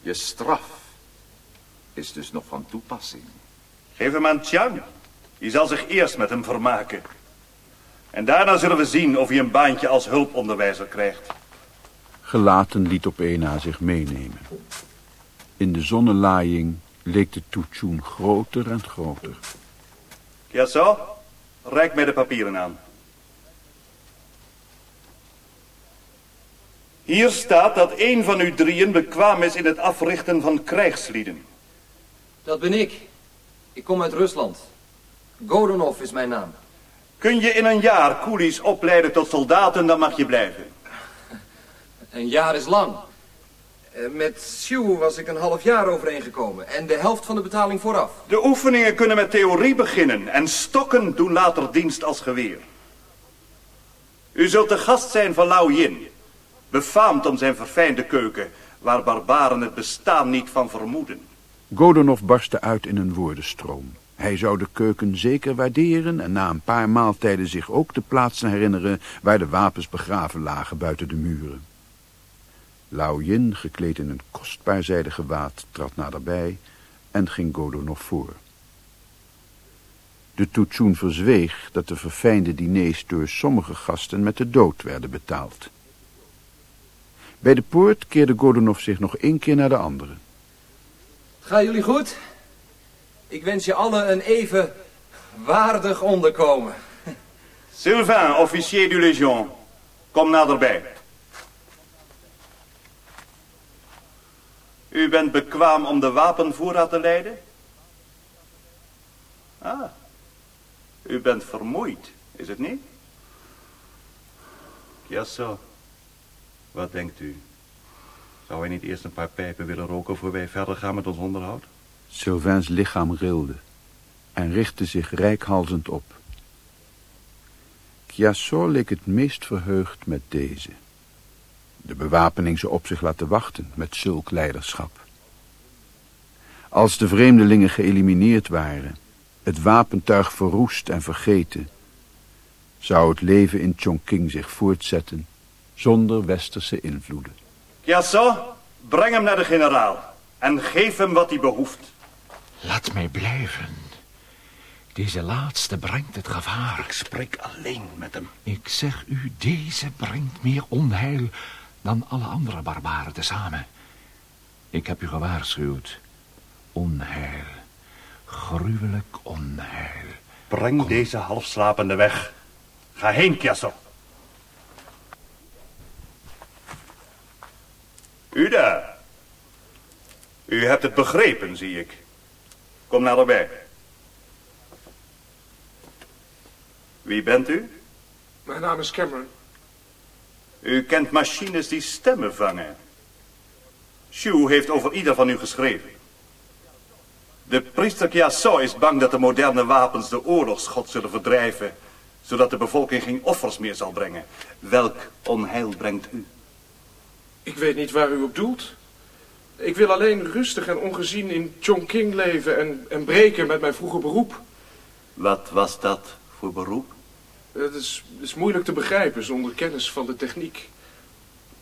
Je straf is dus nog van toepassing. Geef hem aan Chiang. Die zal zich eerst met hem vermaken. En daarna zullen we zien of hij een baantje als hulponderwijzer krijgt. Gelaten liet Opena zich meenemen. In de zonnelaaiing leek de groter en groter. Ja zo, reik mij de papieren aan. Hier staat dat een van u drieën bekwaam is in het africhten van krijgslieden. Dat ben ik. Ik kom uit Rusland. Godunov is mijn naam. Kun je in een jaar koelies opleiden tot soldaten, dan mag je blijven. Een jaar is lang. Eh, Met Sue was ik een half jaar overeengekomen. En de helft van de betaling vooraf. De oefeningen kunnen met theorie beginnen en stokken doen later dienst als geweer. U zult de gast zijn van Lao Yin, befaamd om zijn verfijnde keuken, waar barbaren het bestaan niet van vermoeden. Godunov barstte uit in een woordenstroom. Hij zou de keuken zeker waarderen en na een paar maaltijden zich ook de plaatsen herinneren waar de wapens begraven lagen buiten de muren. Lao Yin, gekleed in een kostbaar zijden gewaad, trad naderbij en ging Godunov voor. De Tuchun verzweeg dat de verfijnde diners door sommige gasten met de dood werden betaald. Bij de poort keerde Godunov zich nog één keer naar de andere. Gaan jullie goed? Ik wens je allen een even waardig onderkomen. Sylvain, officier du Légion, kom naderbij. U bent bekwaam om de wapenvoorraad te leiden? Ah, u bent vermoeid, is het niet? Ja, zo. Wat denkt u? Zou hij niet eerst een paar pijpen willen roken voor wij verder gaan met ons onderhoud? Sylvains lichaam rilde en richtte zich rijkhalzend op. Chiassor leek het meest verheugd met deze. De bewapening zou op zich laten wachten met zulk leiderschap. Als de vreemdelingen geëlimineerd waren, het wapentuig verroest en vergeten, zou het leven in Chongqing zich voortzetten zonder westerse invloeden. Ja, zo. Breng hem naar de generaal en geef hem wat hij behoeft. Laat mij blijven. Deze laatste brengt het gevaar. Ik spreek alleen met hem. Ik zeg u, deze brengt meer onheil dan alle andere barbaren tezamen. Ik heb u gewaarschuwd. Onheil. Gruwelijk onheil. Breng deze halfslapende weg. Ga heen, Kiasso. U daar. U hebt het begrepen, zie ik. Kom naderbij. Wie bent u? Mijn naam is Cameron. U kent machines die stemmen vangen. Shu heeft over ieder van u geschreven. De priester Kiasso is bang dat de moderne wapens de oorlogsgod zullen verdrijven, zodat de bevolking geen offers meer zal brengen. Welk onheil brengt u? Ik weet niet waar u op doelt. Ik wil alleen rustig en ongezien in Chongqing leven en, en breken met mijn vroege beroep. Wat was dat voor beroep? Het is, is moeilijk te begrijpen zonder kennis van de techniek.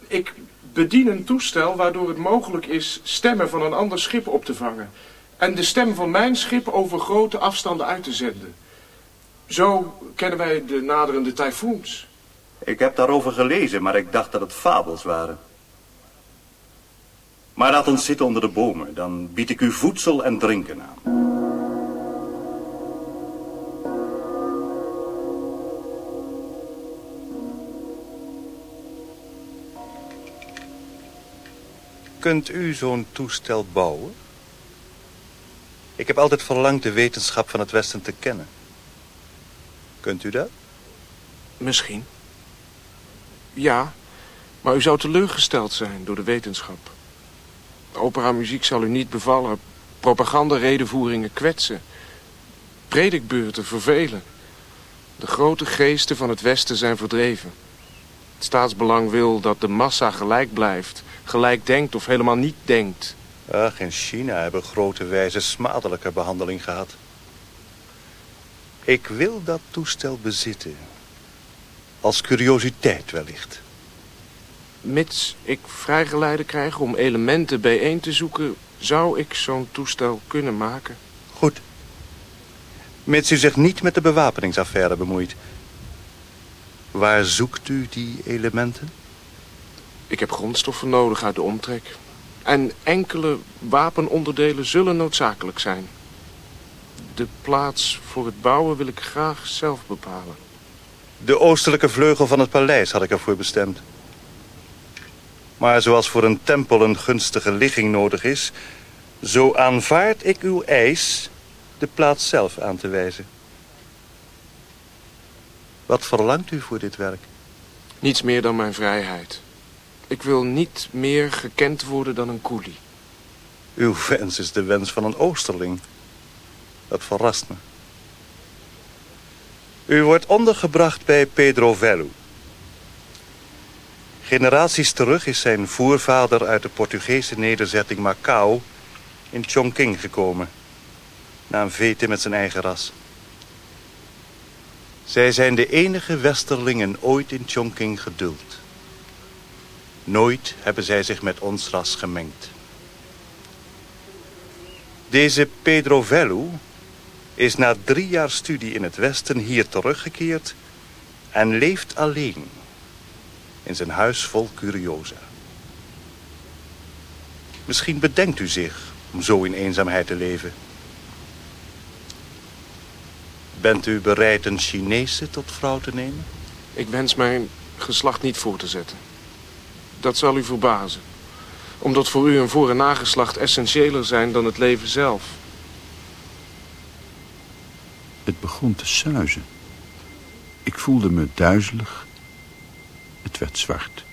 Ik bedien een toestel waardoor het mogelijk is stemmen van een ander schip op te vangen. En de stem van mijn schip over grote afstanden uit te zenden. Zo kennen wij de naderende tyfoons. Ik heb daarover gelezen, maar ik dacht dat het fabels waren. Maar laat ons zitten onder de bomen, dan bied ik u voedsel en drinken aan. Kunt u zo'n toestel bouwen? Ik heb altijd verlangd de wetenschap van het Westen te kennen. Kunt u dat? Misschien. Ja, maar u zou teleurgesteld zijn door de wetenschap. Opera-muziek zal u niet bevallen. Propagandaredenvoeringen kwetsen. Predikbeurten vervelen. De grote geesten van het Westen zijn verdreven. Het staatsbelang wil dat de massa gelijk blijft, gelijk denkt of helemaal niet denkt. Ach, in China hebben grote wijzen smadelijke behandeling gehad. Ik wil dat toestel bezitten. Als curiositeit wellicht. Mits ik vrijgeleide krijg om elementen bijeen te zoeken... zou ik zo'n toestel kunnen maken. Goed. Mits u zich niet met de bewapeningsaffaire bemoeit. Waar zoekt u die elementen? Ik heb grondstoffen nodig uit de omtrek. En enkele wapenonderdelen zullen noodzakelijk zijn. De plaats voor het bouwen wil ik graag zelf bepalen. De oostelijke vleugel van het paleis had ik ervoor bestemd. Maar zoals voor een tempel een gunstige ligging nodig is... zo aanvaard ik uw eis de plaats zelf aan te wijzen. Wat verlangt u voor dit werk? Niets meer dan mijn vrijheid. Ik wil niet meer gekend worden dan een koelie. Uw wens is de wens van een oosterling. Dat verrast me. U wordt ondergebracht bij Pedro Vello. Generaties terug is zijn voervader uit de Portugese nederzetting Macau in Chongqing gekomen. Na een vete met zijn eigen ras. Zij zijn de enige westerlingen ooit in Chongqing geduld. Nooit hebben zij zich met ons ras gemengd. Deze Pedro Vello is na drie jaar studie in het Westen hier teruggekeerd en leeft alleen in zijn huis vol curiosa. Misschien bedenkt u zich om zo in eenzaamheid te leven. Bent u bereid een Chinese tot vrouw te nemen? Ik wens mijn geslacht niet voor te zetten. Dat zal u verbazen. Omdat voor u een voor- en nageslacht essentiëler zijn dan het leven zelf. Het begon te suizen. Ik voelde me duizelig. Het werd zwart.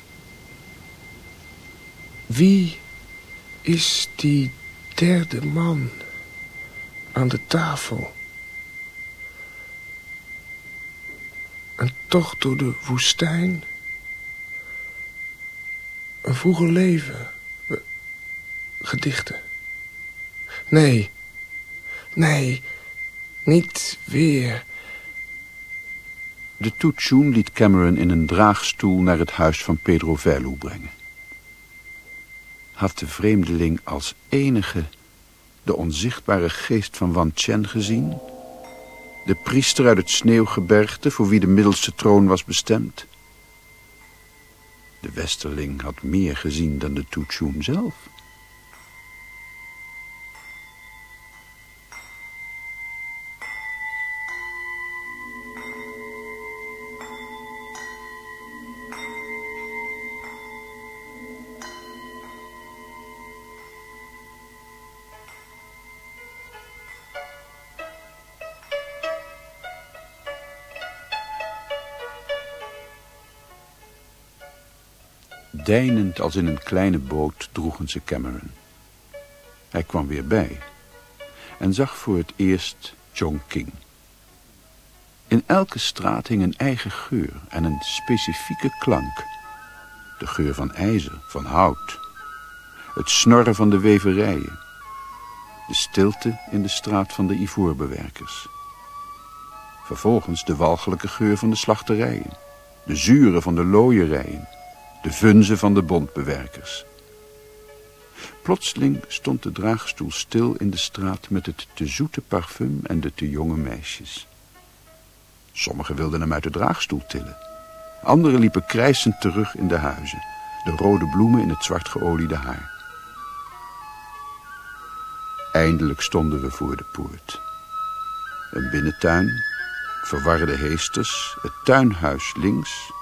Wie is die derde man aan de tafel? Een tocht door de woestijn. Een vroeger leven. Gedichten. Nee. Nee. Niet weer. De Toetsoen liet Cameron in een draagstoel naar het huis van Pedro Vello brengen. Had de vreemdeling als enige de onzichtbare geest van Wan Chen gezien? De priester uit het sneeuwgebergte voor wie de middelste troon was bestemd. De westerling had meer gezien dan de Toetjoen zelf. Deinend als in een kleine boot droegen ze Cameron. Hij kwam weer bij en zag voor het eerst Chongqing. In elke straat hing een eigen geur en een specifieke klank. De geur van ijzer, van hout. Het snorren van de weverijen. De stilte in de straat van de ivoorbewerkers. Vervolgens de walgelijke geur van de slachterijen. De zure van de looierijen de vunzen van de bondbewerkers. Plotseling stond de draagstoel stil in de straat met het te zoete parfum en de te jonge meisjes. Sommigen wilden hem uit de draagstoel tillen. Anderen liepen krijsend terug in de huizen, de rode bloemen in het zwart geoliede haar. Eindelijk stonden we voor de poort. Een binnentuin, verwarde heesters, het tuinhuis links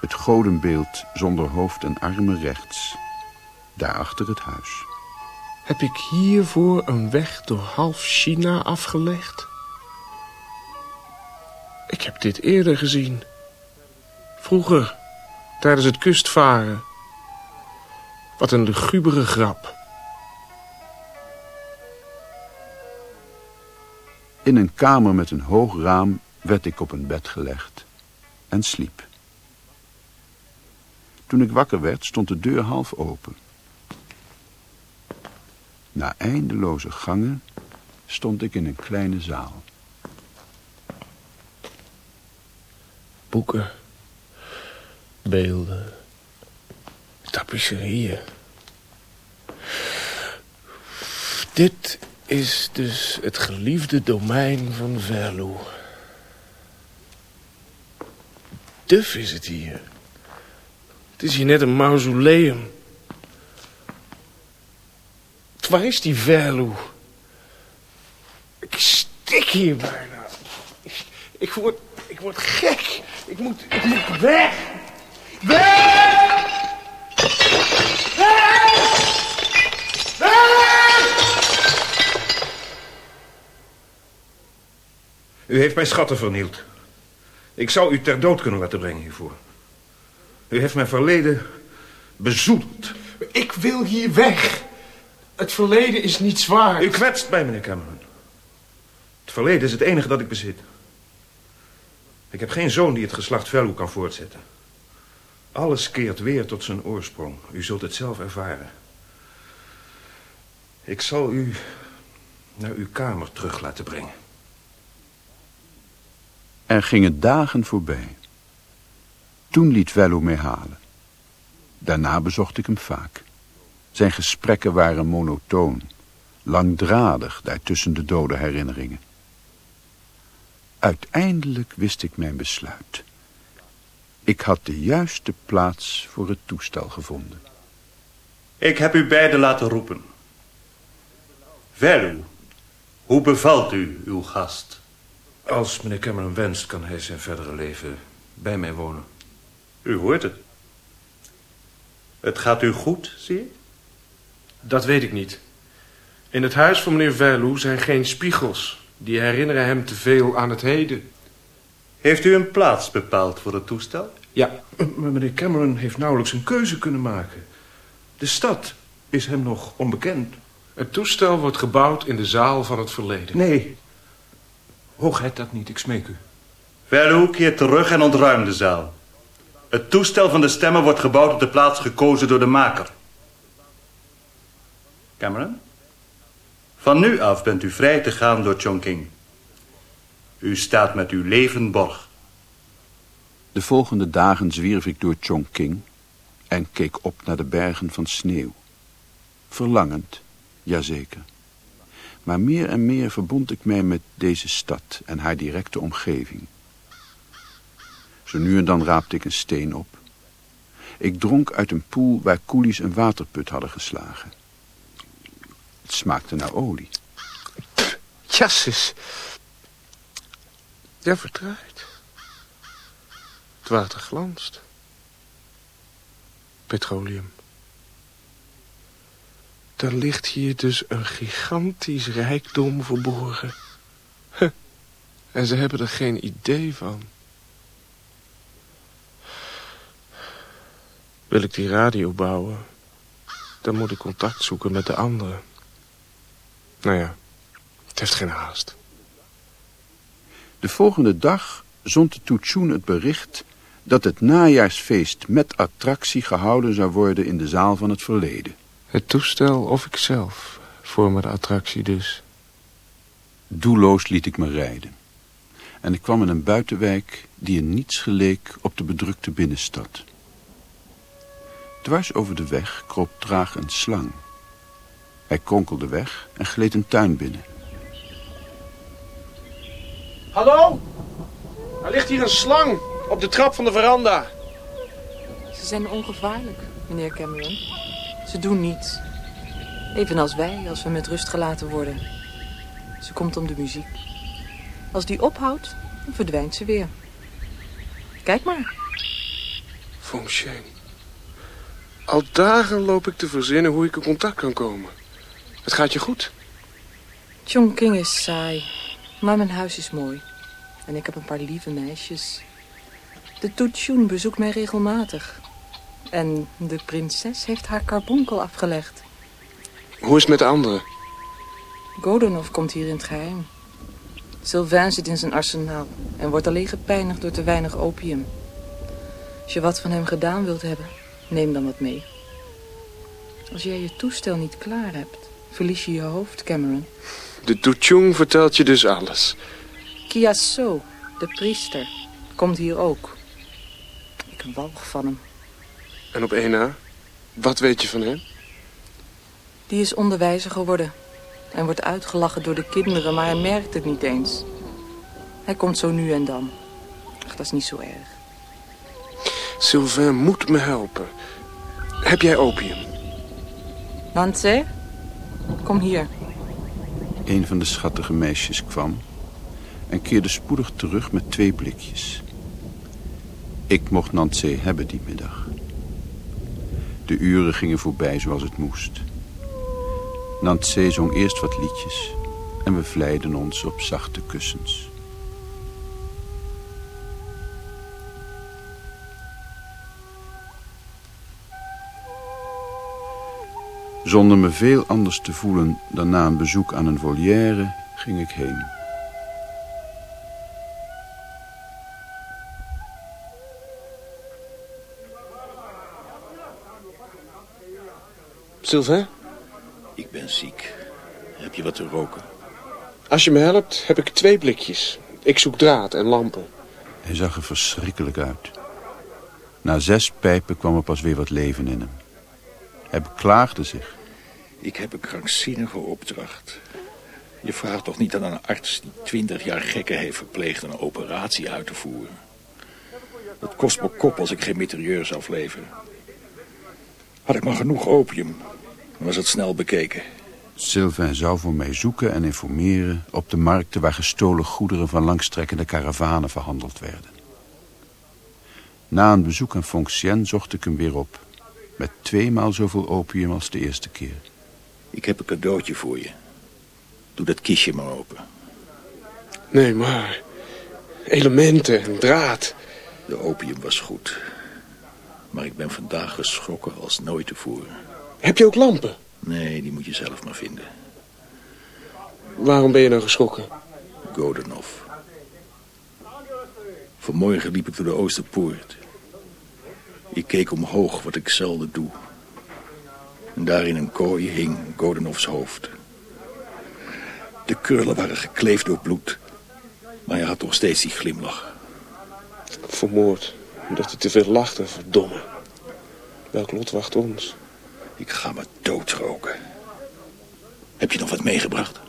het godenbeeld zonder hoofd en armen rechts. Daarachter het huis. Heb ik hiervoor een weg door half China afgelegd? Ik heb dit eerder gezien. Vroeger, tijdens het kustvaren. Wat een lugubere grap. In een kamer met een hoog raam werd ik op een bed gelegd en sliep. Toen ik wakker werd, stond de deur half open. Na eindeloze gangen stond ik in een kleine zaal. Boeken, beelden, tapisserieën. Dit is dus het geliefde domein van Verlu. Duf is het hier. Het is hier net een mausoleum. Waar is die Verlu? Ik stik hier bijna. Ik, word, ik word gek. Ik moet, ik moet! Weg! Weg! U heeft mijn schatten vernield. Ik zou u ter dood kunnen laten brengen hiervoor. U heeft mijn verleden bezoedeld. Ik wil hier weg. Het verleden is niet zwaar. U kwetst mij, meneer Cameron. Het verleden is het enige dat ik bezit. Ik heb geen zoon die het geslacht Vello kan voortzetten. Alles keert weer tot zijn oorsprong. U zult het zelf ervaren. Ik zal u naar uw kamer terug laten brengen. Er gingen dagen voorbij. Toen liet Vello mij halen. Daarna bezocht ik hem vaak. Zijn gesprekken waren monotoon, langdradig daar tussen de dode herinneringen. Uiteindelijk wist ik mijn besluit. Ik had de juiste plaats voor het toestel gevonden. Ik heb u beiden laten roepen. Vello, hoe bevalt u uw gast? Als meneer Cameron wenst, kan hij zijn verdere leven bij mij wonen. U hoort het. Het gaat u goed, zie ik? Dat weet ik niet. In het huis van meneer Verlou zijn geen spiegels. Die herinneren hem te veel aan het heden. Heeft u een plaats bepaald voor het toestel? Ja, maar meneer Cameron heeft nauwelijks een keuze kunnen maken. De stad is hem nog onbekend. Het toestel wordt gebouwd in de zaal van het verleden. Nee, hoogheid dat niet, ik smeek u. Verlou keert terug en ontruimt de zaal. Het toestel van de stemmen wordt gebouwd op de plaats gekozen door de maker. Cameron? Van nu af bent u vrij te gaan door Chongqing. U staat met uw leven borg. De volgende dagen zwierf ik door Chongqing en keek op naar de bergen van sneeuw. Verlangend, jazeker. Maar meer en meer verbond ik mij met deze stad en haar directe omgeving. Zo nu en dan raapte ik een steen op. Ik dronk uit een poel waar koelies een waterput hadden geslagen. Het smaakte naar olie. Jasses. Ja, verdraaid. Het water glanst. Petroleum. Er ligt hier dus een gigantisch rijkdom verborgen. En ze hebben er geen idee van. Wil ik die radio bouwen, dan moet ik contact zoeken met de anderen. Nou ja, het heeft geen haast. De volgende dag zond de Toetjoen het bericht dat het najaarsfeest met attractie gehouden zou worden in de zaal van het verleden. Het toestel of ikzelf vormen de attractie dus. Doelloos liet ik me rijden. En ik kwam in een buitenwijk die in niets geleek op de bedrukte binnenstad. Dwars over de weg kroop traag een slang. Hij kronkelde weg en gleed een tuin binnen. Hallo? Er ligt hier een slang op de trap van de veranda. Ze zijn ongevaarlijk, meneer Cameron. Ze doen niets. Evenals wij, als we met rust gelaten worden. Ze komt om de muziek. Als die ophoudt, dan verdwijnt ze weer. Kijk maar. Feng. Al dagen loop ik te verzinnen hoe ik in contact kan komen. Het gaat je goed? Chongqing is saai, maar mijn huis is mooi. En ik heb een paar lieve meisjes. De Toetjoen bezoekt mij regelmatig. En de prinses heeft haar carbonkel afgelegd. Hoe is het met de anderen? Godunov komt hier in het geheim. Sylvain zit in zijn arsenaal en wordt alleen gepijnigd door te weinig opium. Als je wat van hem gedaan wilt hebben, neem dan wat mee. Als jij je toestel niet klaar hebt, verlies je je hoofd, Cameron. De Tuchung vertelt je dus alles. Kiaso, de priester, komt hier ook. Ik walg van hem. En op één na, wat weet je van hem? Die is onderwijzer geworden. En wordt uitgelachen door de kinderen, maar hij merkt het niet eens. Hij komt zo nu en dan. Ach, dat is niet zo erg. Sylvain moet me helpen. Heb jij opium? Nance, kom hier. Een van de schattige meisjes kwam en keerde spoedig terug met twee blikjes. Ik mocht Nancy hebben die middag. De uren gingen voorbij zoals het moest. Nancy zong eerst wat liedjes en we vleiden ons op zachte kussens. Zonder me veel anders te voelen dan na een bezoek aan een volière ging ik heen. Sylvain? Ik ben ziek. Heb je wat te roken? Als je me helpt, heb ik twee blikjes. Ik zoek draad en lampen. Hij zag er verschrikkelijk uit. Na zes pijpen kwam er pas weer wat leven in hem. Hij beklaagde zich. Ik heb een krankzinnige opdracht. Je vraagt toch niet aan een arts die twintig jaar gekken heeft verpleegd... een operatie uit te voeren? Dat kost me kop als ik geen mitrailleur zou afleveren. Had ik maar genoeg opium, dan was het snel bekeken. Sylvain zou voor mij zoeken en informeren op de markten waar gestolen goederen van langstrekkende karavanen verhandeld werden. Na een bezoek aan Foncien zocht ik hem weer op. Met tweemaal zoveel opium als de eerste keer. Ik heb een cadeautje voor je. Doe dat kistje maar open. Nee, maar... Elementen en draad. De opium was goed. Maar ik ben vandaag geschrokken als nooit tevoren. Heb je ook lampen? Nee, die moet je zelf maar vinden. Waarom ben je nou geschrokken? Godunov. Vanmorgen liep ik door de Oosterpoort. Ik keek omhoog, wat ik zelden doe. En daar in een kooi hing Godunovs hoofd. De krullen waren gekleefd door bloed. Maar hij had toch steeds die glimlach. Vermoord. Omdat hij te veel lachte, verdomme. Welk lot wacht ons? Ik ga me doodroken. Heb je nog wat meegebracht?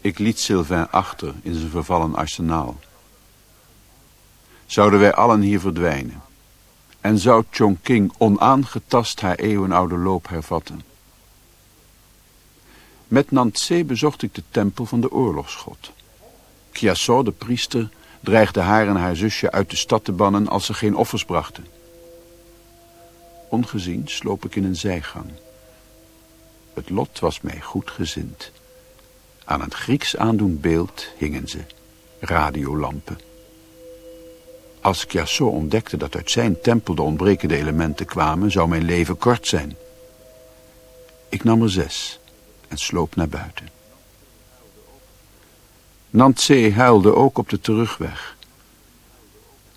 Ik liet Sylvain achter in zijn vervallen arsenaal. Zouden wij allen hier verdwijnen? En zou Chongqing onaangetast haar eeuwenoude loop hervatten? Met Nantse bezocht ik de tempel van de oorlogsgod. Kiasso, de priester, dreigde haar en haar zusje uit de stad te bannen als ze geen offers brachten. Ongezien sloop ik in een zijgang. Het lot was mij goed gezind. Aan het Grieks aandoend beeld hingen ze, radiolampen. Als Kiasso ontdekte dat uit zijn tempel de ontbrekende elementen kwamen, zou mijn leven kort zijn. Ik nam er zes en sloop naar buiten. Nantse huilde ook op de terugweg.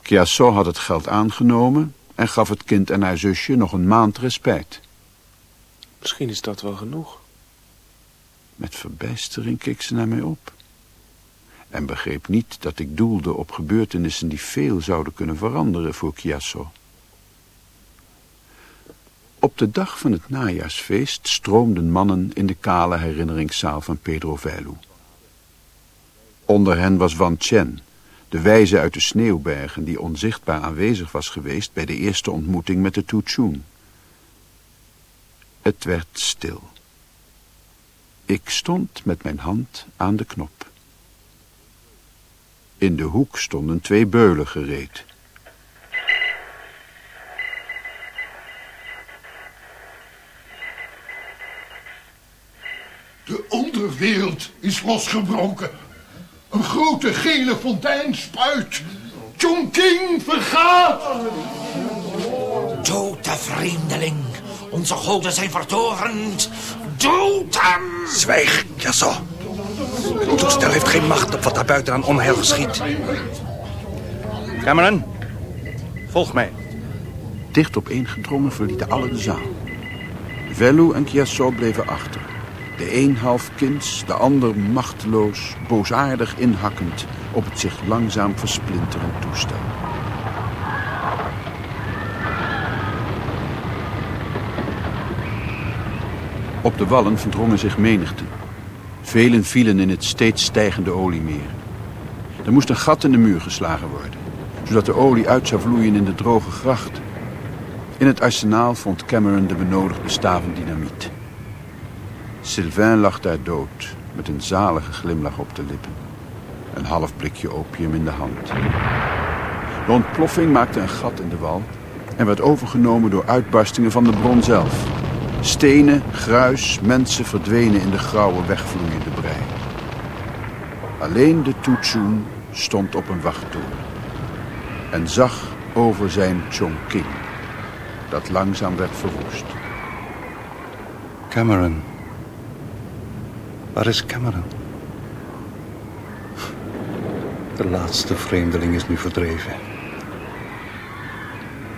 Kiasso had het geld aangenomen en gaf het kind en haar zusje nog een maand respijt. Misschien is dat wel genoeg. Met verbijstering keek ze naar mij op. En begreep niet dat ik doelde op gebeurtenissen die veel zouden kunnen veranderen voor Chiasso. Op de dag van het najaarsfeest stroomden mannen in de kale herinneringszaal van Pedro Velu. Onder hen was Wan Chen, de wijze uit de sneeuwbergen die onzichtbaar aanwezig was geweest bij de eerste ontmoeting met de Tuchun. Het werd stil. Ik stond met mijn hand aan de knop. In de hoek stonden twee beulen gereed. De onderwereld is losgebroken. Een grote gele fontein spuit. Chongqing vergaat. Dood de vreemdeling. Onze goden zijn vertoornd. Dood hem! Zwijg, Jasso. Het toestel heeft geen macht op wat daar buiten aan onheil geschiet. Cameron, volg mij. Dicht op één gedrongen verlieten alle de zaal. Velu en Chiasso bleven achter. De een half kinds, de ander machteloos, boosaardig inhakkend op het zich langzaam versplinterend toestel. Op de wallen verdrongen zich menigten. Velen vielen in het steeds stijgende oliemeer. Er moest een gat in de muur geslagen worden, zodat de olie uit zou vloeien in de droge gracht. In het arsenaal vond Cameron de benodigde staven dynamiet. Sylvain lag daar dood, met een zalige glimlach op de lippen. Een half blikje opium in de hand. De ontploffing maakte een gat in de wal en werd overgenomen door uitbarstingen van de bron zelf. Stenen, gruis, mensen verdwenen in de grauwe wegvloeiende brei. Alleen de Toetsoen stond op een wachttoren en zag over zijn Chongqing, dat langzaam werd verwoest. Cameron. Waar is Cameron? De laatste vreemdeling is nu verdreven.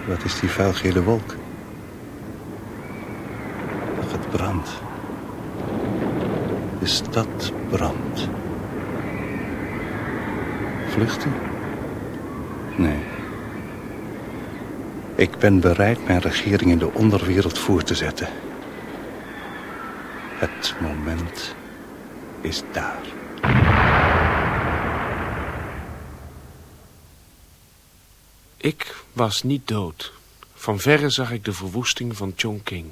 Wat is die vuilgele wolk? Brandt. De stad brandt. Vluchten? Nee. Ik ben bereid mijn regering in de onderwereld voor te zetten. Het moment is daar. Ik was niet dood. Van verre zag ik de verwoesting van Chongqing.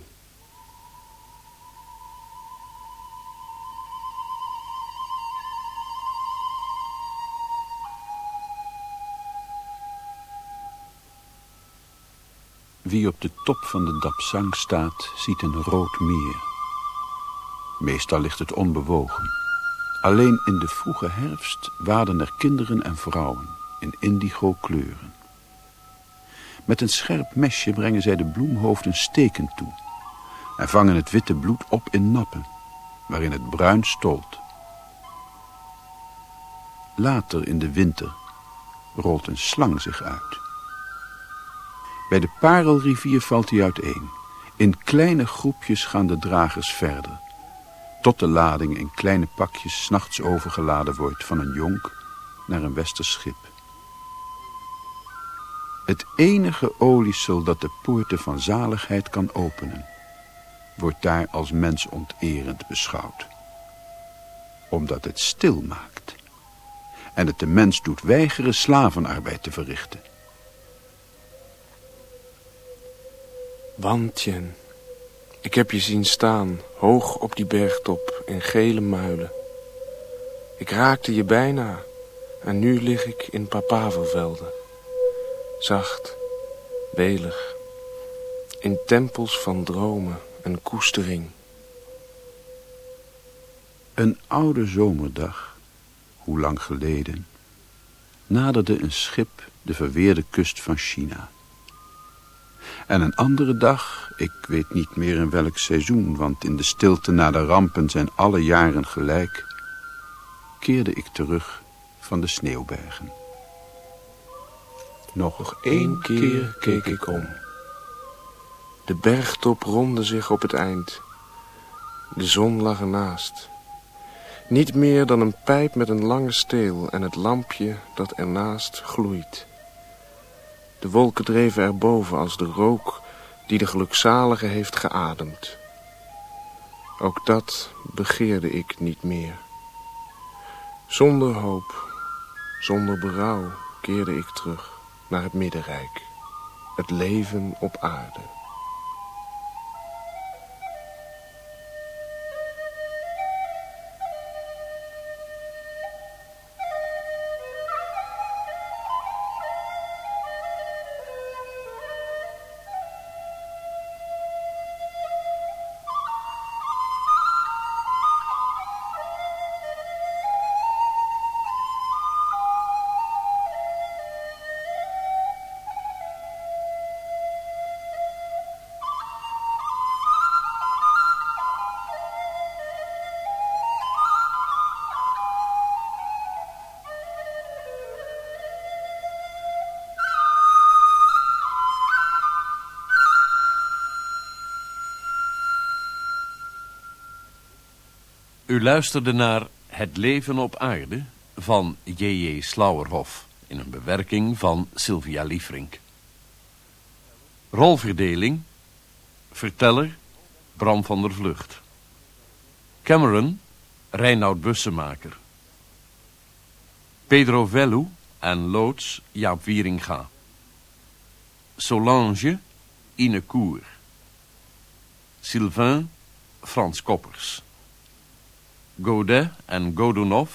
Wie op de top van de Dapsang staat, ziet een rood meer. Meestal ligt het onbewogen. Alleen in de vroege herfst waden er kinderen en vrouwen in indigo kleuren. Met een scherp mesje brengen zij de bloemhoofden steken toe en vangen het witte bloed op in nappen, waarin het bruin stolt. Later in de winter rolt een slang zich uit. Bij de Parelrivier valt hij uiteen. In kleine groepjes gaan de dragers verder, tot de lading in kleine pakjes s'nachts overgeladen wordt van een jonk naar een westers schip. Het enige oliesel dat de poorten van zaligheid kan openen, wordt daar als mensonterend beschouwd. omdat het stil maakt. En het de mens doet weigeren slavenarbeid te verrichten. Wantjen, ik heb je zien staan, hoog op die bergtop in gele muilen. Ik raakte je bijna en nu lig ik in papavervelden. Zacht, welig, in tempels van dromen en koestering. Een oude zomerdag, hoe lang geleden, naderde een schip de verweerde kust van China. En een andere dag, ik weet niet meer in welk seizoen, want in de stilte na de rampen zijn alle jaren gelijk, keerde ik terug van de sneeuwbergen. Nog één keer keek ik om. De bergtop ronde zich op het eind. De zon lag ernaast. Niet meer dan een pijp met een lange steel en het lampje dat ernaast gloeit. De wolken dreven erboven als de rook die de gelukzalige heeft geademd. Ook dat begeerde ik niet meer. Zonder hoop, zonder berouw keerde ik terug naar het middenrijk, het leven op aarde. Luisterde naar Het leven op aarde van J.J. Slauerhoff in een bewerking van Sylvia Liefrink. Rolverdeling Verteller Bram van der Vlucht Cameron Reinoud Bussemaker Pedro Vellu en loods Jaap Wieringa Solange Ine Koer Sylvain Frans Koppers Godet en Godunov,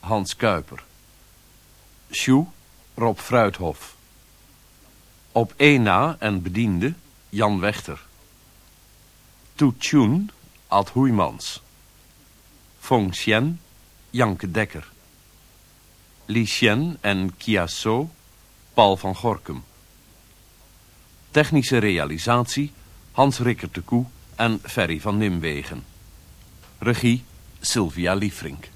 Hans Kuiper. Sjoe, Rob Fruithof. Op één en bediende, Jan Wechter. Tune, Ad Hoeimans. Fong Xian, Janke Dekker. Li Xian en Kia So, Paul van Gorkum. Technische realisatie, Hans Rikker de Koe en Ferry van Nimwegen. Regie, Sylvia Liefrink.